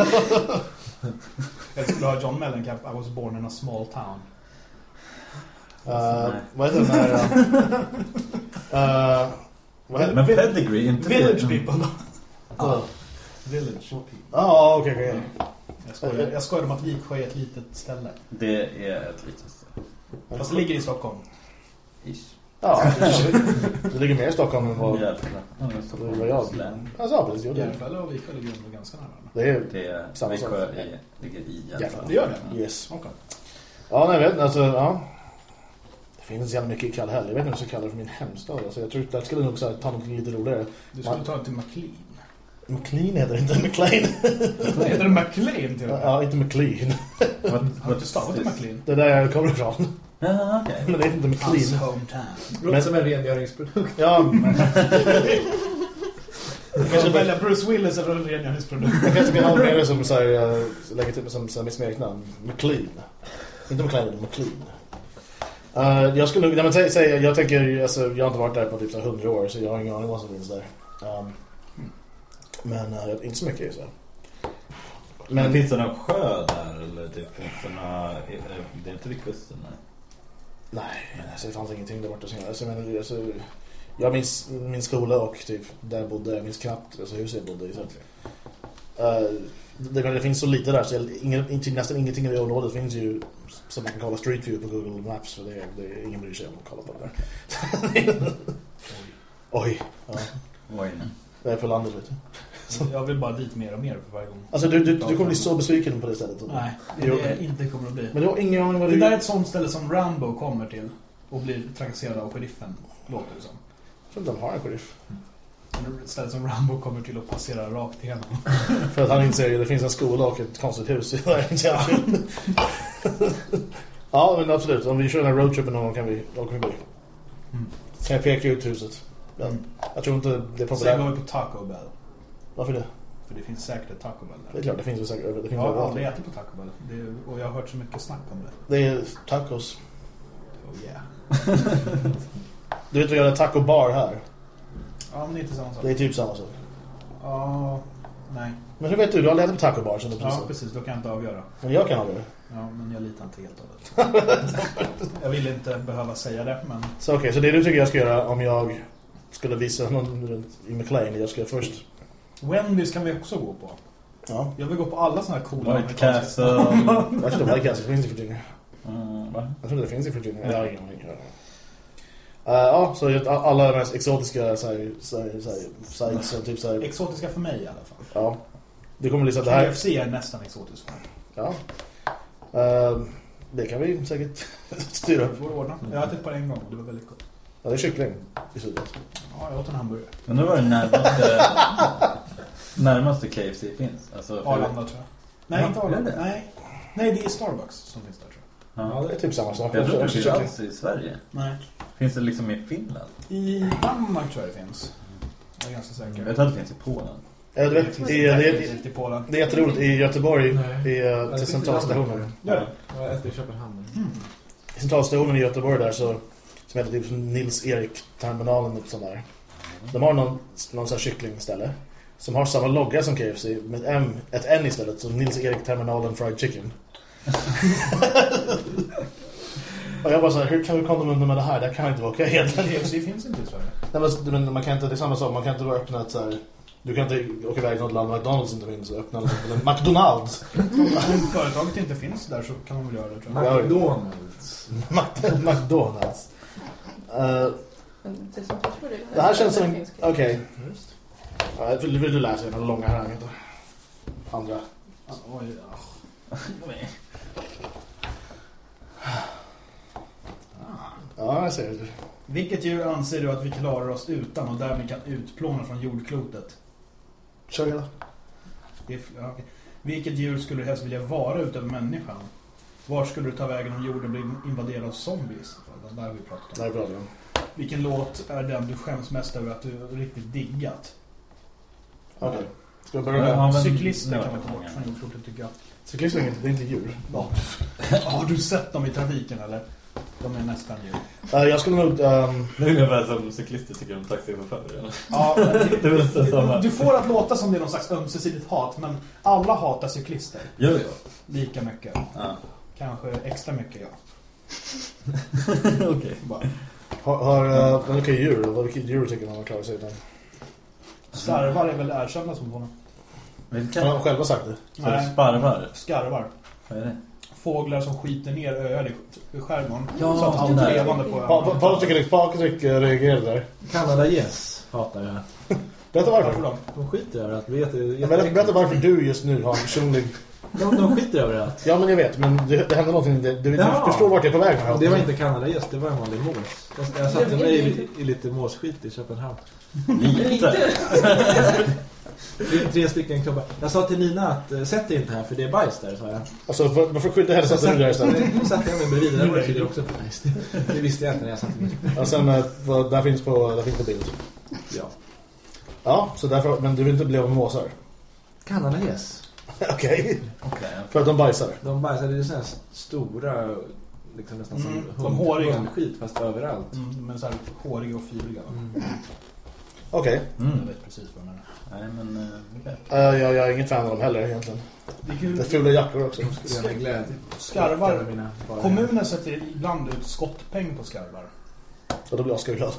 Eller skulle du ha John Mellencamp I was born in a small town? Uh, Nej. vad heter den här... Uh, vad heter Men pedigree, inte Village det. people då? Ja, Village people. ah, okej, okej. Jag skojar, jag skojar om att Viksjö är ett litet ställe. Det är ett litet ställe. Fast det ligger i Stockholm. Ish. Ja, det ligger mer i Stockholm än vad... Är Stockholms jag... län. Alltså, ja, precis. Jo, det, Järfälla och Viksjö ligger ändå ganska nära det är... Det är Samma sak. Viksjö i- ligger i Järfälla. Det gör det? Yes. Okej. Ja, nej, jag vet alltså, ja. Det finns jävla mycket i Kallhäll. Jag vet inte vad jag ska kalla det för min hemstad. Alltså, jag tror att där skulle nog så här, ta något lite roligare. Du skulle ta det till McLean. McLean heter det inte, McLean. Heter det McLean till och med? Ja, inte McLean. Vad- Har du stavat till McLean? Det är där jag kommer ifrån. Ja, okej. Men det är inte Hans McLean. hometown. Låter som en rengöringsprodukt. Ja, men Du kanske välja Bruce Willis eller en rengöringsprodukt. jag kanske ska ha med det som så här, jag lägger till som, som mitt smeknamn. McLean. Inte McLean, utan McLean. Uh, jag skulle, ja, men säg, säg, jag tänker, alltså, jag har inte varit där på typ så här 100 år så jag har ingen aning vad som finns där. Um, men uh, inte så mycket så. Men Men finns det någon sjö där? Eller typ, finns det några... Det är inte vid kusten, nej. nej, men alltså, det fanns ingenting där borta. Så, alltså, menar, alltså, jag minns min skola och typ där jag bodde, jag minns knappt alltså, huset jag bodde i. Så att, uh, det, men det finns så lite där så jag, ingen, nästan ingenting i det området finns ju som man kan kolla Street View på Google Maps för det, det, ingen bryr sig om att kolla på det där. Oj, ja, Oj, det är på landet vet Jag vill bara dit mer och mer för varje gång. Alltså du, du, du kommer bli så besviken på det stället. Nej, det är inte kommer att bli. Men du har ingen aning vad Det du... där är ett sånt ställe som Rambo kommer till och blir trakasserad av sheriffen, låter det som. Jag tror inte de har en sheriff. Ett ställe som Rambo kommer till och passerar rakt igenom. För att han inser att det finns en skola och ett konstigt hus. ja, men absolut. Om vi kör den här roadtrippen någon gång kan vi åka förbi. Mm. Kan jag peka ut huset? Ja. Mm. Jag tror inte det är Sen populärt. går vi på Taco Bell. För det? För det finns säkert ett Taco Bell Det är där. klart, det finns säkert över. Jag har aldrig ätit på Taco Bell. Det är, och jag har hört så mycket snack om det. Det är tacos. Oh yeah. Du vet jag gör en taco bar här? Ja, men det är inte samma sak. Det är typ samma sak. Ja, nej. Men hur vet du? Du har aldrig ätit på taco bar Ja, precis. Då kan jag inte avgöra. Men jag kan avgöra. Ja, men jag litar inte helt av det. jag vill inte behöva säga det, men... Så okej, så det du tycker jag ska göra om jag skulle visa någon runt i McLean, jag ska först... Wendy's kan vi också gå på. Ja, Jag vill gå på alla såna här coola White Castle. jag tror inte White Castle finns i Virginia. Mm, va? Jag tror inte det finns i Virginia. Jag har ingen aning. Uh, ja, så alla de mest exotiska sites typ så här, Exotiska för mig i alla fall. ja. Det kommer bli så att det här... KFC är nästan exotiskt för mig. Ja. Eh, det kan vi säkert styra upp. Ordna. Jag har ätit på det en gång och det var väldigt gott. Ja, det är kyckling i slutet. Ja, jag åt en hamburgare. Men då var det närmaste... närmaste KFC finns. Alltså, för, Arlanda tror Nej, Ja, inte är Arla. det? Nej. Nej, det är Starbucks som finns där tror jag. Ja. Det är typ samma sak. Jag tror inte det finns alls i Sverige. Nej. Finns det liksom i Finland? I Danmark tror jag det finns. Jag är ganska säker. Jag tror att det finns i Polen. Ja, du vet, i, det, i Polen. det är jätteroligt. I Göteborg, Nej. i, eh, det till i centralstationen. Gör det? Ja, efter Köpenhamn. I centralstationen i Göteborg där så som heter typ som Nils Erik-terminalen och sånt där. De har någon, någon sån här kycklingställe som har samma logga som KFC med M, ett N istället. Så Nils Erik-terminalen Fried Chicken. och jag bara så här, hur kan vi komma undan med det här? Det här kan inte vara okej egentligen. KFC finns inte i Sverige. Nej, men, man kan inte, det är samma sak, man kan inte bara öppna ett så här, Du kan inte åka iväg till något land McDonalds inte finns och öppna en McDonalds. Om företaget inte finns där så kan man väl göra det tror jag. McDonalds. McDonalds. Men det, som här känns som en... Okej. Ja, vill, vill du läsa den långa harangen då? Andra. Oj, ja. Ja, jag ser det. Vilket djur anser du att vi klarar oss utan och därmed kan utplåna från jordklotet? Kör hela. Det är, ja, okej. Vilket djur skulle du helst vilja vara utöver människan? Var skulle du ta vägen om jorden blev invaderad av zombies? Det där vi pratat om. här är bra. Vilken låt är den du skäms mest över att du riktigt diggat? Okej. Ska vi börja med? Ja, men- Cyklister det kan man ta bort från jordklotet tycker jag. Cyklister är inte, det är inte djur. Ja. Har du sett dem i trafiken eller? De är nästan djur. Eh, jag skulle nog... ehm, Det är ungefär som cyklister tycker om taxichaufförer. Ja, Det samma. du får att låta som det är någon slags ömsesidigt hat, men alla hatar cyklister Jo, jo. lika mycket. Ja. Kanske extra mycket, ja. Okej. Bara. har... har uh, okej, djur. Vad vilket djur tycker man klarar sig utan? Skarvar är väl erkända som sådana? Har Vilka? de själva sagt det? Så du sparvar? Skarvar. Vad är det? Fåglar som skiter ner öar i skärgården. Ja, så att allt där. levande på Pa- Patrik Patrik eh, reagerade där. Canada Yes hatar jag. Berätta Varför? De skiter. Vet Ja, Berätta, berätta varför du just nu har en personlig... de, de skiter överallt. Ja, men jag vet. Men det, det händer någonting. Du, du, Ja. du förstår vart jag är på väg här. Det var inte Canada Yes, det var en vanlig mås. Jag, jag satte mig i, i lite måsskit i Köpenhamn. Lite. Tre stycken klubbar. Jag sa till Nina att eh, sätt dig inte här för det är bajs där, sa jag. Alltså, var- varför hälsan Så du där istället? Nu satte jag mig bredvid. Det var tydligen också bajs. Det, det visste jag inte när jag satte mig. Och sen, eh, där finns på, där finns på bild. Ja. Ja, så därför, men du vill inte bli av med måsar? Canada Yes. Okej. Okej. För att de bajsar? De bajsade ju så här stora, liksom nästan som Mm, de hund- håriga. hundskit fast överallt. Mm, men så här håriga och fibriga. va? Mm. Okej. Jag Mm. vet precis vad jag menar. Nej, men... eh, okej. Eh, jag, jag är inget fan av dem heller egentligen. Det är Det är fula jackor också. Jag. Skarvar. Kommunen sätter ibland ut skottpeng på skarvar. Och då blir Oskar glad.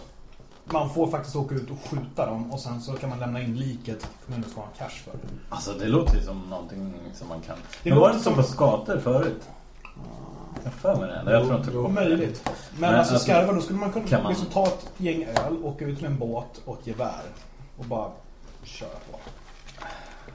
Man får faktiskt åka ut och skjuta dem och sen så kan man lämna in liket. Kommunen ska ha en cash för det. Alltså, det låter ju som någonting som man kan... Det men var det inte som- på skator förut? Jag för mig det. Eller jag tror inte Jo, möjligt. Men, Men alltså alltså, skarvar, då skulle man kunna kan man- liksom ta ett gäng öl, åka ut med en båt och ett gevär. Och bara köra på.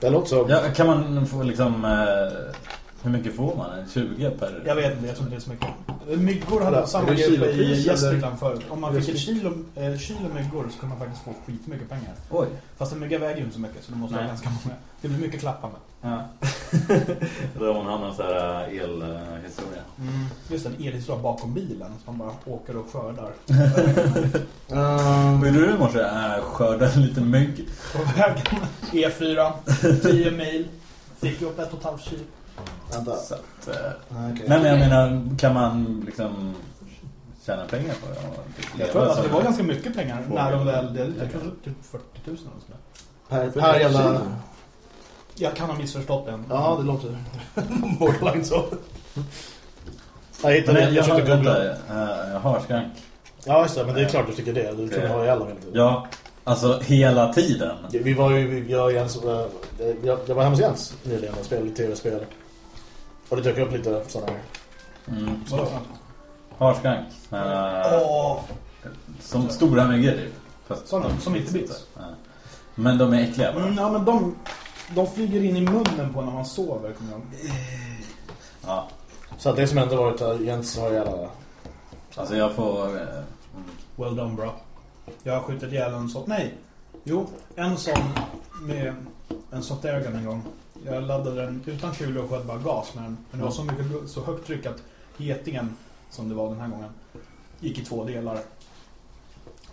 Det låter så. Ja, kan man få liksom... Eh, hur mycket får man? En 20 per... Jag vet inte, jag tror inte det är så mycket. Myggor hade Ja, samma grej i Gästrikland förut. Om man fick ett så- kilo, eh, kilo myggor så kunde man faktiskt få skitmycket pengar. Oj. Fast en mygga väger ju inte så mycket så du måste ha Nej. ganska många. Det blir mycket klappande. Ja. Då hon någon sån här eh, elhistoria. Mm. Just en elhistoria bakom bilen som man bara åker och skördar. Um, gjorde du i morse? Äh, skörda lite mygg. På vägen. E4, 10 mil. Fick upp ett och ett halvt kilo. Vänta. Så att, eh, Ah, okej. Nej men jag menar, kan man liksom tjäna pengar på det? Jag tror att det var ganska mycket pengar när de väl delade. Jag tror typ 40 000 eller sådär. Per, per jävla... Jag kan ha missförstått den. Ja, det låter borderline så. Jag hittade jag, jag försökte googla. uh, jag har skrank. Ja, just det, men det är klart du tycker det. Du tror jag har i alla hela tiden. Ja, alltså hela tiden. Vi var ju, jag och Jens, äh, jag, jag var hemma hos Jens nyligen och spelade tv-spel. Och det dök upp lite sådana här. Mm. Men, uh, Åh, som stora myggor typ. Fast Sådana, som inte bits. Ja. Men de är äckliga bara. Mm, ja, men de, de flyger in i munnen på när man sover, kommer jag. Ja. Så att det som ändå varit här, Jens har alla... Alltså jag får... eh, Well done, bro. Jag har skjutit ihjäl en sån... Nej. Jo, en sån med en sånt ögon en gång. Jag laddade den utan kulor och sköt bara gas med den. Men det var så, mycket, så högt tryck att getingen, som det var den här gången, gick i två delar.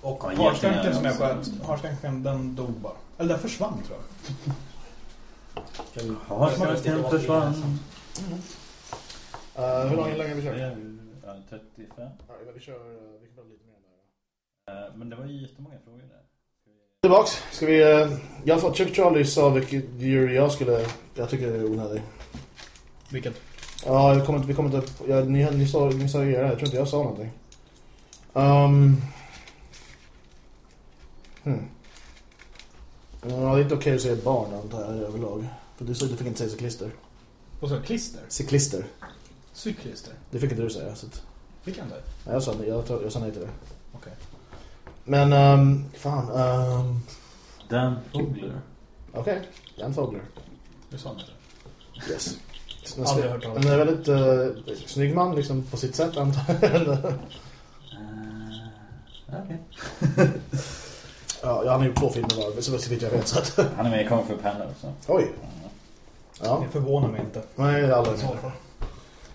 Och Ja, harskanken som jag sköt, harskanken den dog bara. Eller den försvann tror jag. Harskanken försvann. Uh, hur länge länge har vi kört? Ja, 35. Ja, vi kör, uh, vi kan lite mer där. Eh, Men det var ju jättemånga frågor där. Tillbaks. Ska vi... Uh, jag får Chuck Charlie sa vilket djur jag skulle... Jag tycker det är onödigt. Vilket? Ja, jag kommer inte... Vi kommer inte... Jag, ni, ni, sa, ni sa era. Jag tror inte jag sa någonting. Um, hmm. Ja, det är inte okej att säga barn antar jag överlag. För du sa du fick inte säga cyklister. Och så klister. Cyklister. Cyklister. Det fick inte du säga. Så att, Fick jag inte? nej, jag, sa, jag, jag, sa nej till det. Okej. Men, um, fan. Um, Dan Fogler. Okej, Jan Fogler. Du sa det. Yes. Aldrig hört talas om. En är väldigt uh, snygg man liksom, på sitt sätt antar jag. Uh, Okej. ja, han har gjort två filmer var, så vitt jag vet. Så att, Han är med i Kung Fu Panda också. oj. Ja, Det förvånar mig inte. nej, det är alla I så.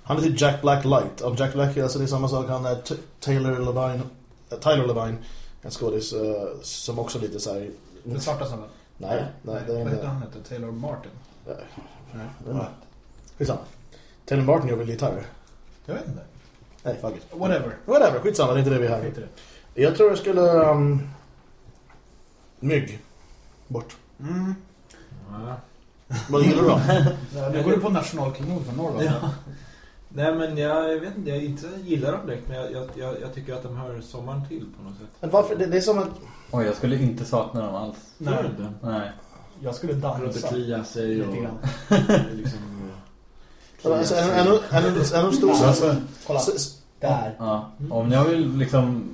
Han är till Jack Black Light. Av Jack Black, alltså det är samma sak. Han är Taylor Levine. äh, Tyler Levine. En skådis uh, som också lite så här. Den svarta snubben. Nej, nej, det är Vad heter inte. han heter? Taylor Martin? Nej, Nej. Skitsamma. Taylor Martin gör väl gitarrer? Jag vet inte. Nej, fuck it. Whatever. Whatever, skitsamma, det är inte det vi är här. Det. Jag tror jag skulle... Um, mygg. Bort. Mm. Ja. Vad gillar du då? Nu går du på nationalklenod från Norrland. Ja. Nej men jag vet inte, jag inte gillar dem direkt men jag, jag, jag, jag tycker att de hör sommaren till på något sätt. Men varför? Det, det är som att... Oj, jag skulle inte sakna dem alls. Tror du Nej, inte? Nej. jag skulle dansa. kliar sig Lite och grann. liksom... Alltså, en, en, en, en, en av de stora... Alltså, Kolla. Där. Ja. Om jag vill liksom...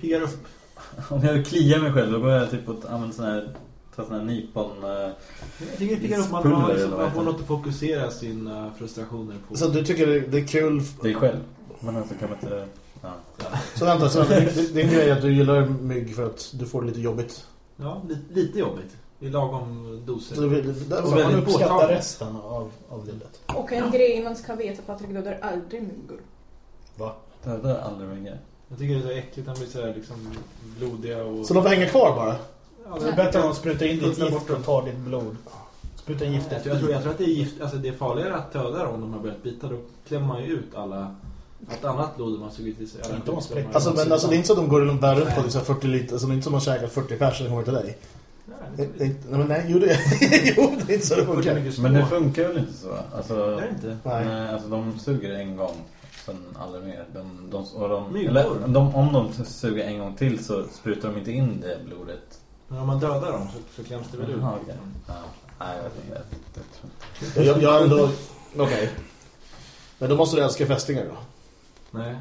Piggar upp. Om jag vill klia mig själv, då går jag typ och använder sån här... Ta sån här nipon... eh, Jag tycker det piggar upp, man, Pulver man, liksom, man får det? något att fokusera sina frustrationer på. så du tycker det, det är kul... dig själv. Men alltså kan man inte... Ja. Så vänta, så Din grej är att du gillar mygg för att du får det lite jobbigt. Ja, lite, lite jobbigt. I lagom doser. Så där, Så man uppskattar resten av, av livet. Och en grej man ska veta, Patrik dödar aldrig myggor. Va? Dödar aldrig myggor. Jag tycker det är så äckligt, de blir så här liksom blodiga och... så de får hänga kvar bara? Ja, Det är bättre att spruta in ditt gift och ta ditt blod. Spruta in Jag giftet. jag, tror, jag tror att det är gift, alltså det är farligare att döda om de har börjat bita. Då klämmer man ju ut alla... Allt annat blod man i sig. Alla Inte om man spräcker. Alltså, men alltså, det är inte så att de går runt bär runt på liksom 40 liter. Alltså, det är inte som att man käkar 40 pers när kommer till dig. Nej, är inte- nej, men nej, jo, det, jo, det är inte så det funkar. Men det funkar väl inte så? Alltså, är det inte. Nej. nej, alltså de suger en gång, sen aldrig mer. De, de, de, eller, de, om de suger en gång till så sprutar de inte in det blodet. Men om man dödar dem så, så kläms det väl ut. Jaha, okej. Ja. Nej, jag vet inte. Jag, jag tror inte. Jag, ändå... Okej. Men då måste du älska fästingar då. Nej,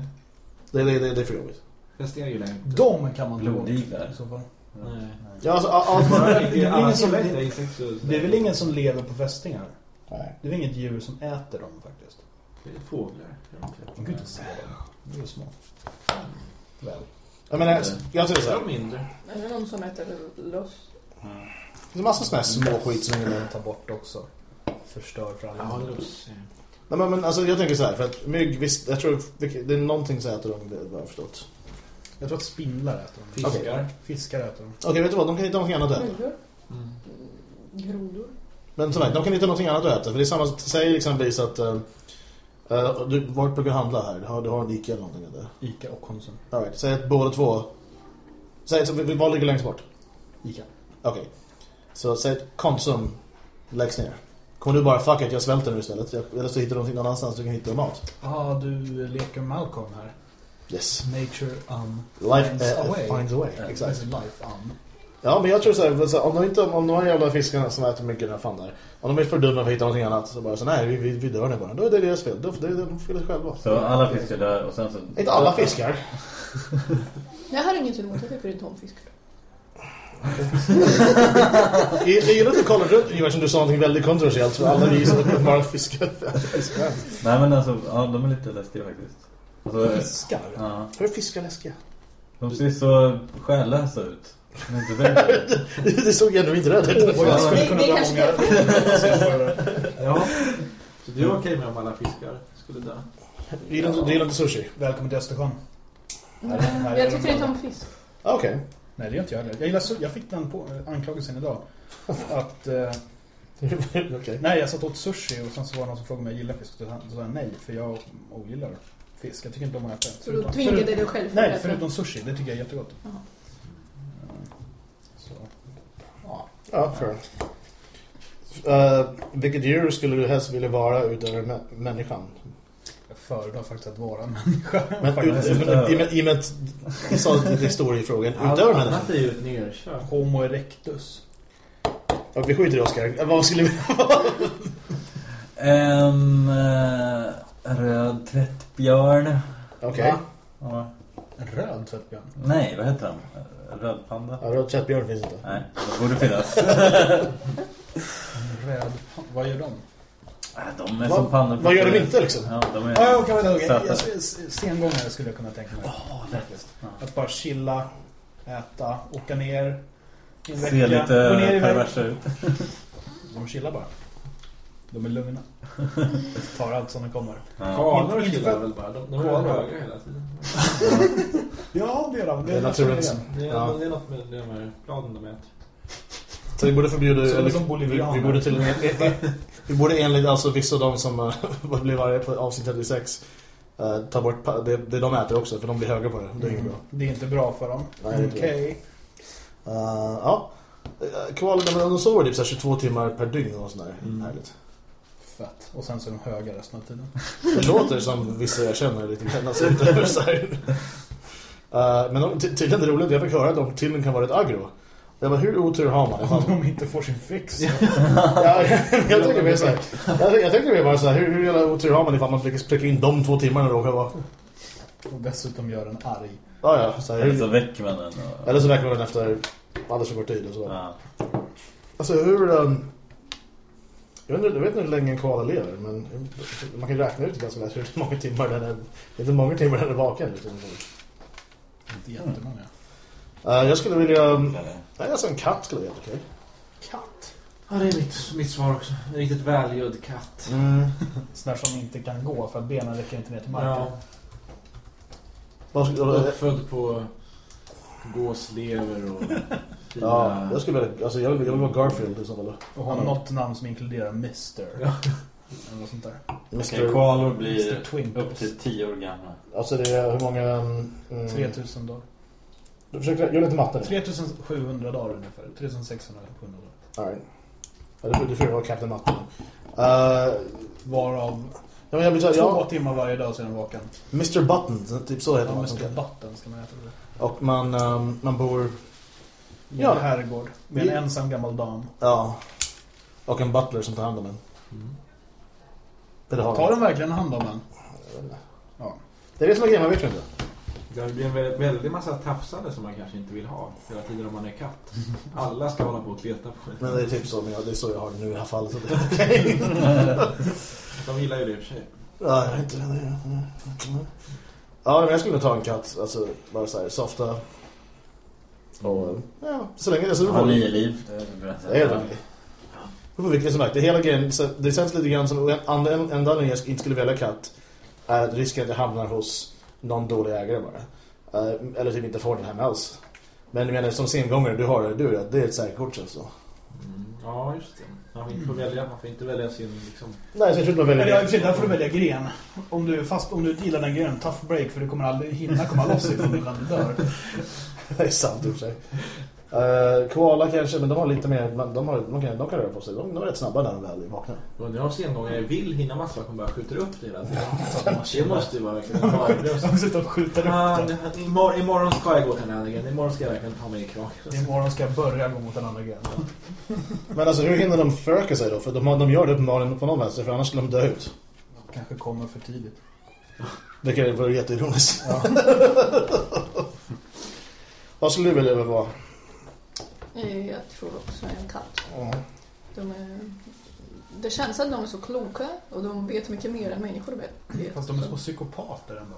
Det, det, det, det är för jobbigt. fästingar gillar jag inte. De kan man. Blodiglar. i så fall. Nej. Ja, alltså, all- allt man... det är väl ingen som- Det Det är väl ingen som lever på fästingar? Nej. Det är väl inget djur som äter dem faktiskt? är fåglar. Man kan inte se dem. De är ju små. Väl. Jag menar, jag säger så Är här. de mindre? Är det någon som äter loss? Det är massa såna här små skit som vill ta bort också. Förstör för alla. Ja, loss. Nej, men, men alltså, jag tänker så här, för att mygg, visst, jag tror det är någonting som äter dem, det har jag förstått. Jag tror att spindlar äter dem. Fiskar. Fiskar äter dem. Okej, vet du vad? De kan hitta någonting annat att äta. Mm. Grodor? Men sagt, de kan hitta någonting annat att äta. För det är samma, säg exempelvis att uh, uh, du vart brukar handla här. Du har, du har en Ica eller någonting eller? Ica och Konsum. All right. Säg att båda två... Säg att vad ligger längst bort? Ica. Okej. Så säg att Konsum läggs ner. Kommer du bara fuck it, jag svälter nu istället. Jag, eller så hittar du någonting någon annanstans du kan hitta mat. Ja, ah, du leker Malcolm här. Yes. Nature um, Life finds uh, a way. finds a way. Exakt. Exakt. Life um. Ja, men jag tror så här, om de inte om de här jävla fiskarna som äter mycket där fan där. Om de är för dumma för att hitta någonting annat så bara så nej, vi, vi, vi dör nu bara. Då är det deras fel. Då, det är de fel själva. Så alla fiskar dör och sen så... Inte alla fiskar. Jag har inget emot, jag tycker det är tonfisk. Jag gillar att du kollar runt Ivar som du sa någonting väldigt kontroversiellt för alla vi som bara fiskar. Nej men alltså, ja, de är lite läskiga faktiskt. Alltså, Fiskar? ja. Hur är fiskar läskiga? De ser så själlösa ut. Men inte det. det såg genuint rädd ut. Och jag skulle kunna det dra många... Ja. Så du är okej med om alla fiskar skulle dö? Du gillar inte- du inte sushi? Välkommen till Östersjön. Jag tycker inte om fisk. Ah, Okej. Nej, det gör inte jag heller. Jag, gillar, jag fick den på, anklagelsen idag. Att... Eh, Okej. nej, jag satt åt sushi och sen så var det någon som frågade om jag gillar fisk. Då sa då sa jag nej, för jag ogillar fisk. Jag tycker inte om att äta. Så då tvingade dig själv för Nej, förutom sushi. Det tycker jag är jättegott. Jaha. Så. Ja. Fair. Uh, vilket djur skulle du helst vilja vara utöver mä- människan? Jag föredrar faktiskt att vara en människa. Men, ut, men, i, och med att ni sa att det står i frågan Allt utöver människan. annat är ju ett nerkör. Homo erectus. Ja, vi skiter i Oscar. Vad skulle vi En eh, röd tvättbjörn. Okej. Va? Ja. En röd tvättbjörn. Nej, vad heter den? Röd panda? Ja, röd tvättbjörn finns inte. Nej, det borde finnas. Röd... Vad gör de? Nej, de är Vad- som pandor. vad gör de inte, liksom? Ja, de är... Vänta, okej. Söta. Jag- Sengångare skulle jag kunna tänka mig. faktiskt. Ja. Att bara chilla, äta, åka ner vecka. Gå lite perversa ut. De chillar bara. De är lugna. Tar allt som det kommer. Chillar för- väl bara? De, de är höga hela tiden. Ja, det är de. Det är naturens. Det är, Ja. det är något med de här bladen de äter. Så vi borde förbjuda... Eller, vi, vi borde till och med... Vi borde enligt alltså vissa av dem som uh, blev arga på avsnitt 36 uh, ta bort det, det de äter också, för de blir höga på det. Det är inget bra. Det är inte bra för dem. Okej. inte Uh, ja. Men de sover typ så här 22 timmar per dygn och sådär. Mm. Härligt. Fett. Och sen så är de höga resten av tiden. Det låter som vissa jag känner lite grann. Alltså, så här. Uh, men de, tydligen det roliga, jag fick höra att de till och med kan vara ett aggro. Jag bara, hur otur har man? Om de inte får sin fix. ja, jag tänkte mer så här. Jag, jag tänkte mer bara så här, hur, hur jävla otur har man ifall man lyckas pricka in de två timmarna det råkar vara? Och dessutom gör en arg. Ja, ja. Så här, Eller så väcker man den. Och... eller så väcker man den efter alldeles för kort tid och så. Ja. Alltså hur... Um, jag, vet inte, jag vet inte hur länge en koala lever, men man kan räkna ut ganska lätt hur många timmar den är... Det är inte många timmar den är vaken. Liksom. Inte jättemånga. Uh, jag skulle vilja... Nej, alltså en katt skulle vara okej. Katt. Ja, det är mitt, mitt svar också. En riktigt välgödd katt. Mm. Sån där som inte kan gå för att benen räcker inte ner till marken. Ja, Vad skulle- uppfödd på gåslever och fina... Ja, jag skulle vilja... Alltså jag vill, jag vill vara Garfield i så fall. Och ha något namn som inkluderar Mr. Ja. Eller något sånt där. Mr. koalor Mr. blir upp till 10 år gamla. Alltså det är hur många... Mm, 3000 dagar. Du försöker göra lite matte nu. 3700 dagar ungefär. 3600 dagar. All right. Ja, du får, du får vara Captain Matte. Uh, Varav ja, men jag säga, två ja, timmar varje dag sedan vaken. Mr. Button, typ så heter Ja, man. Mr. Button ska man äta det. Och man, um, man bor... I Ja. en herrgård. Med en ensam gammal dam. Ja. Och en butler som tar hand om en. Mm. Tar de verkligen hand om en? Ja. Det är det som är grejen, man vet ju inte. Det blir en vä- väldig massa tafsande som man kanske inte vill ha hela tiden om man är katt. Alla ska hålla på och kleta på en. Men det är typ så, men jag, det är så jag har det nu i det här fallet. Så det är okej. De gillar ju det i och för sig. Ja, jag vet inte. det. Ja, men jag skulle ta en katt. Alltså, bara så här, softa. Och, ja, så länge det är så Har nio liv. Det är. Det är helt okej. Det får vilket som sagt, det hela grejen, så det känns lite grann som en enda en, enda anledning jag inte skulle välja katt är att risken att jag hamnar hos någon dålig ägare bara. Eh, eller typ inte får den här alls. Men jag menar, som sengångare, du har det, du det, det är ett säkert kort alltså. Mm. Ja, just det. Man får inte välja, man får inte välja sin liksom... Nej, så jag tror inte man väljer ja, för sig, där får du välja gren. Om du, fast om du inte gillar den grenen, tough break. För du kommer aldrig hinna komma loss ifrån innan du dör. Det är sant i och för sig. Uh, koala kanske, men de har lite mer, de, har, de, kan, de kan röra på sig. De, de är rätt snabba när de väl vaknar. Jag har sengångare vill hinna massa och bara skjuter upp det hela tiden. Det måste ju vara verkligen. De sitter och skjuter Ah, upp den. det- imor- Imorgon ska jag gå till den här grenen. Imorgon ska jag verkligen ta mig i kragen. Imorgon ska jag börja gå mot den andra grenen. Men alltså hur hinner de föröka sig då? För de, har- de gör det uppenbarligen på någon vänster, för annars skulle de dö ut. Kanske kommer för tidigt. Det kan ju vara jätteironiskt. Ja. Vad skulle du vilja vara? Eh, Jag tror också en katt. Ja. De är... Det känns att de är så kloka och de vet mycket mer än människor vet. Fast de är små psykopater ändå.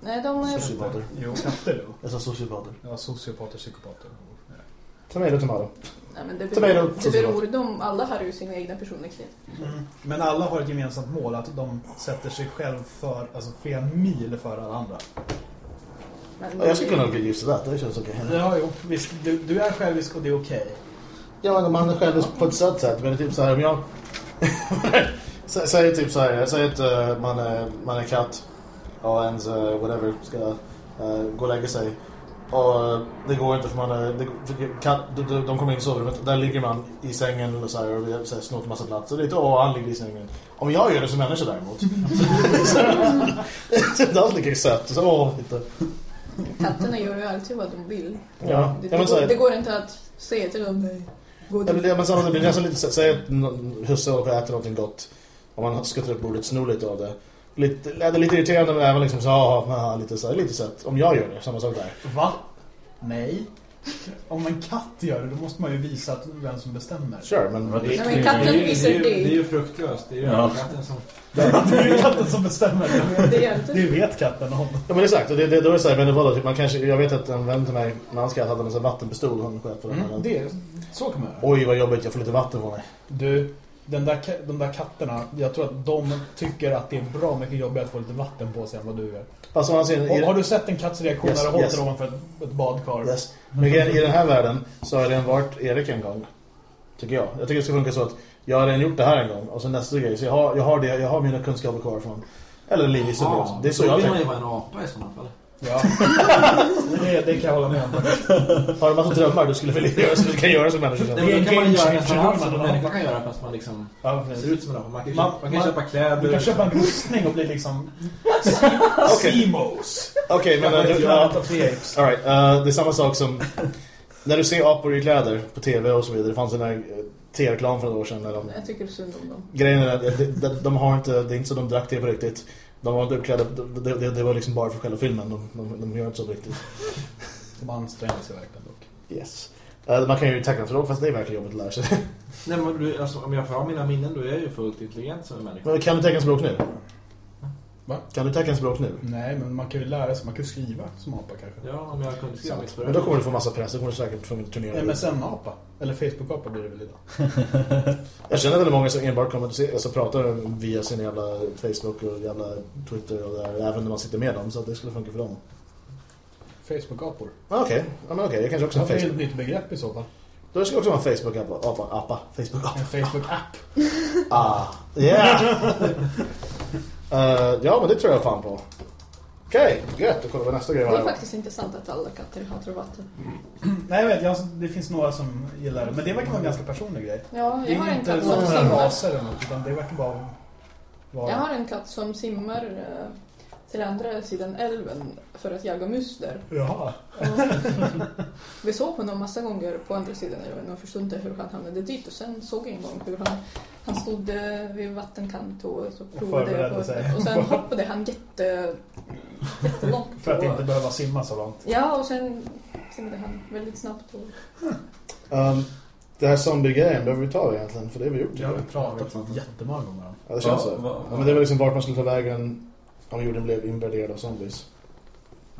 Nej, de är... Sociopater. Jo, katter då. Jag sa sociopater. Ja, sociopater, psykopater. Tomato, tomato. Nej, men det Tomato, beror, det sociopat. beror de, alla har ju sina egna personlighet. Mm. Men alla har ett gemensamt mål, att de sätter sig själv för, alltså flera mil före alla andra. Men Ja, jag skulle kunna bli just det. Det känns okej. Ja, jo, visst. Du, du är självisk och det är okej. Ja, men man är själv på ett sätt sätt. Men det är typ så här om jag... Sä- Säg typ så här. Säg att eh, man, är, man är katt. Och ens uh, whatever ska eh, gå och lägga sig. Och eh, det går inte för man är... Det, för katt, de, de, de kommer in i sovrummet. Där ligger man i sängen och så här, och så här, snott massa plats. Och det är inte, åh, han ligger i sängen. Om jag gör det som människa däremot. så, det är inte alls lika sött. Så, åh, inte. Katterna gör ju alltid vad de vill. Ja, Det, det, så går, det går inte att säga till dem nej. Gå Ja, men det, men samma, det blir nästan lite, så- säg att husse och äter någonting gott. Om man skuttar upp bordet, snor lite av det. Lite, det är lite irriterande men även liksom så, ja, ja, lite så lite sött. Om jag gör det, samma sak där. Va? Nej. Om en katt gör det, då måste man ju visa att vem som bestämmer. Sure, men... Det, Nej, men katten är visar det, är det. det är ju fruktlöst. Det är ju Ja. katten som... Det är ju katten som bestämmer. Det är vet katten om. ja, men exakt. Och Det, det, då är det så här, men det var då, typ, man kanske, jag vet att en vän till mig, när han skatt hade en sån vattenpistol. Han sköt på den. Mm, det, så kan man göra. Oj, vad jobbigt, jag får lite vatten på mig. Du, den där, de där katterna, jag tror att de tycker att det är bra mycket jobbigare att få lite vatten på sig än vad du gör. Alltså, han ser, Har, har du sett en katts reaktion Yes, när du håller yes. ovanför ett, ett badkar? Yes. Men i den här världen så har den varit Erik en gång. Tycker jag. Jag tycker det ska funka så att jag har redan gjort det här en gång. Och så nästa grej. Så jag har, jag har, det, jag har mina kunskaper kvar från... Eller liv i Ja, Det är så jag vill man ju vara en apa i sådana fall. Ja. det, det kan jag hålla med om. Har du massa drömmar du skulle vilja göra som du kan göra som människa? Nej, men då kan man göra nästan allt man som en människa kan göra fast man liksom Ja, ser ut som en apa. Man kan, Man- köpa, man kan man- köpa kläder. Du kan köpa en rustning och bli liksom. Seamos. Okej, men... Det. Apes. All right, uh, det är samma sak som... När du ser apor i kläder på tv och så vidare. Det fanns en där eh, tv-reklam för några år sedan. De, Jag tycker synd om dem. grejen är att de, de, de har inte... Det är inte så de drack det på riktigt. De var inte uppklädda. Det, det, det var liksom bara för själva filmen. De, de, de gör inte så riktigt. De anstränger sig verkligen dock. Yes. Uh, man kan ju teckenspråk fast det är verkligen jobbigt att lära sig. Nej, men du, alltså, om jag får ha mina minnen då är jag ju fullt intelligent som en människa. Men kan du teckenspråk nu? Va? Kan du teckenspråk nu? Nej, men man kan ju lära sig. Man kan ju skriva som apa kanske. Ja, om jag kunde skriva mitt Men då kommer du få massa press. Då kommer du säkert få turnera. MSN-apa. Eller Facebook-apa blir det väl idag. Jag känner väldigt många som enbart kommer att se, alltså, prata via sin jävla Facebook och jävla Twitter och där, även när man sitter med dem. Så att det skulle funka för dem. Facebook-apor. Ah, Okej, ja, men okej. Jag kanske också har Det är ett Facebook. nytt begrepp i så fall. Då ska jag också ha en Facebook-app. Apa, apa, Facebook-app. En Facebook-app. Ah, yeah! uh, ja, men det tror jag fan på. Okej, gött. Då kollar vi nästa grej. Det är faktiskt inte sant att alla katter hatar vatten. Nej, jag vet. Jag, det finns några som gillar det. Men det verkar vara en ganska personlig grej. Ja, jag har en katt som simmar. raser eller något. Utan det verkar bara vara... Jag har en katt som simmar eh, till andra sidan älven för att jaga musslor. Jaha. Och vi såg honom massa gånger på andra sidan älven och förstod inte hur han hamnade dit. Och sen såg jag en gång hur han, han stod eh, vid vattenkant och, så provade. förberedde på- sig. och sen hoppade han jätte, jättelångt. För att och- inte behöva simma så långt. Ja, och sen simmade han väldigt snabbt. Och, Um, det här zombie-grejen, behöver vi ta det egentligen? För det har vi gjort. Jag har tycker pratat jättemånga gånger om. Ja, det känns Va- så. va- Ja, men det var liksom vart man skulle ta vägen om jorden blev invaderad av zombies.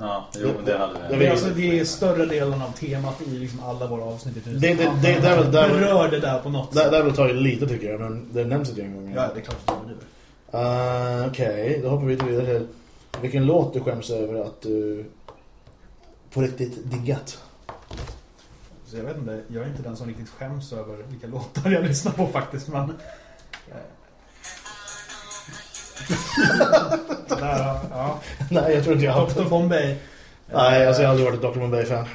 Ja, jo, det hade Det vi. Det är, alltså, det är större delen av temat i liksom alla våra avsnitt. Det- det- det- det är väl- det är väl- berör det där på något Där, sätt. där vill ta i lite tycker jag, men det nämns ett gäng gånger. Ja, det är klart att det är det. Uh, Okej, då hoppar vi vidare till vilken låt du skäms över att du på riktigt diggat. Så jag vet inte, jag är inte den som riktigt skäms över vilka låtar jag lyssnar på faktiskt, men... Där, ja. Nej, jag tror inte jag har Dr. Bombay. Nej, alltså jag har aldrig varit ett Dr. Bombay-fan.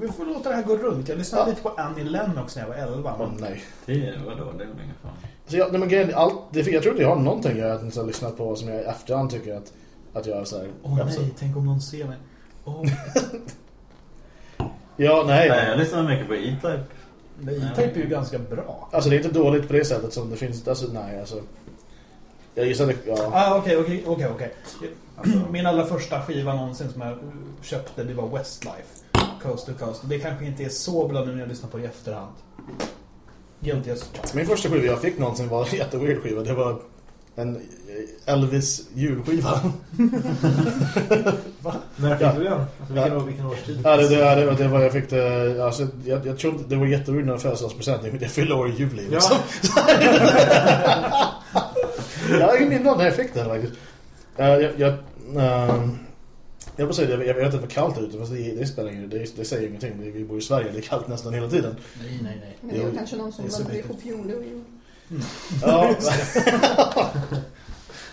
Vi får låta det här gå runt. Jag lyssnade Ja. lite på Annie Lennox när jag var 11. Åh, Men nej. Det, vadå, det är väl ingen fan. Alltså jag, nej men grejen, allt, det, jag tror inte jag har någonting jag har inte lyssnat på som jag i efterhand tycker att, att jag så här, Åh skäms nej, tänk om någon ser mig. Åh, Ja, nej. Nej, jag lyssnar mycket på E-Type. Nej, E-Type är ju ganska bra. Alltså det är inte dåligt på det sättet som det finns, alltså nej alltså. Jag gissade, ja. Ah, okej, okej, okej, okej. Alltså, Min allra första skiva någonsin som jag köpte, det var Westlife. Coast to Coast. Det kanske inte är så bra nu när jag lyssnar på det i efterhand. Guilty as. Min första skiva jag fick någonsin var en jätteweird skiva. Det var en Elvis julskiva. När fick Ja. du den? Alltså, vilken, Ja. år- vilken årstid? Ja, det, det, det, var- det var jag fick det... Alltså, jag, jag tror det var jätteroligt när jag födelsedagspresent. men Jag fyllde år i juli. Ja. Liksom. jag har ingen minne av när jag fick den faktiskt. Jag, jag, ehm, jag, vill säga, jag, jag vet att det var kallt ute, fast det, det spelar ingen det, det säger ingenting. Vi, vi bor i Sverige, det är kallt nästan hela tiden. Nej, nej, nej. Men det Jo, var kanske någon som mycket. ihop jul och jul. Ja,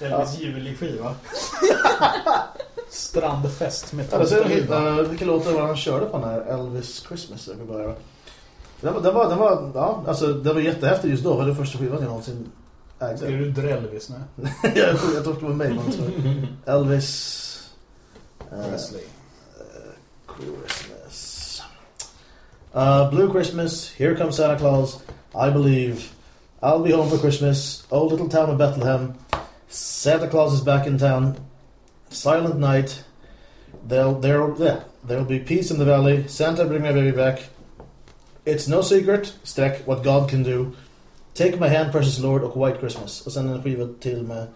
Elvis juliskiva. Strandfest med Ja, tomteluva. uh, vilka låtar var han körde på den här Elvis Christmas jag kan börja. Den var, den var, den var, ja, alltså den var jättehäftig just då. Det var den första skivan jag någonsin Är ägde. du Drellvis nu? jag tror det var mig. men så- Elvis eh, Presley. eh, Christmas. Uh, Blue Christmas, Here Comes Santa Claus, I Believe, I'll Be Home for Christmas, Old Little Town of Bethlehem, Santa Claus is Back in Town, Silent Night, There'll, there'll, yeah, there'll be peace in the valley, Santa bring my baby back, It's no secret, streck, what God can do, Take my hand precious Lord och White Christmas. Och sen en skiva till med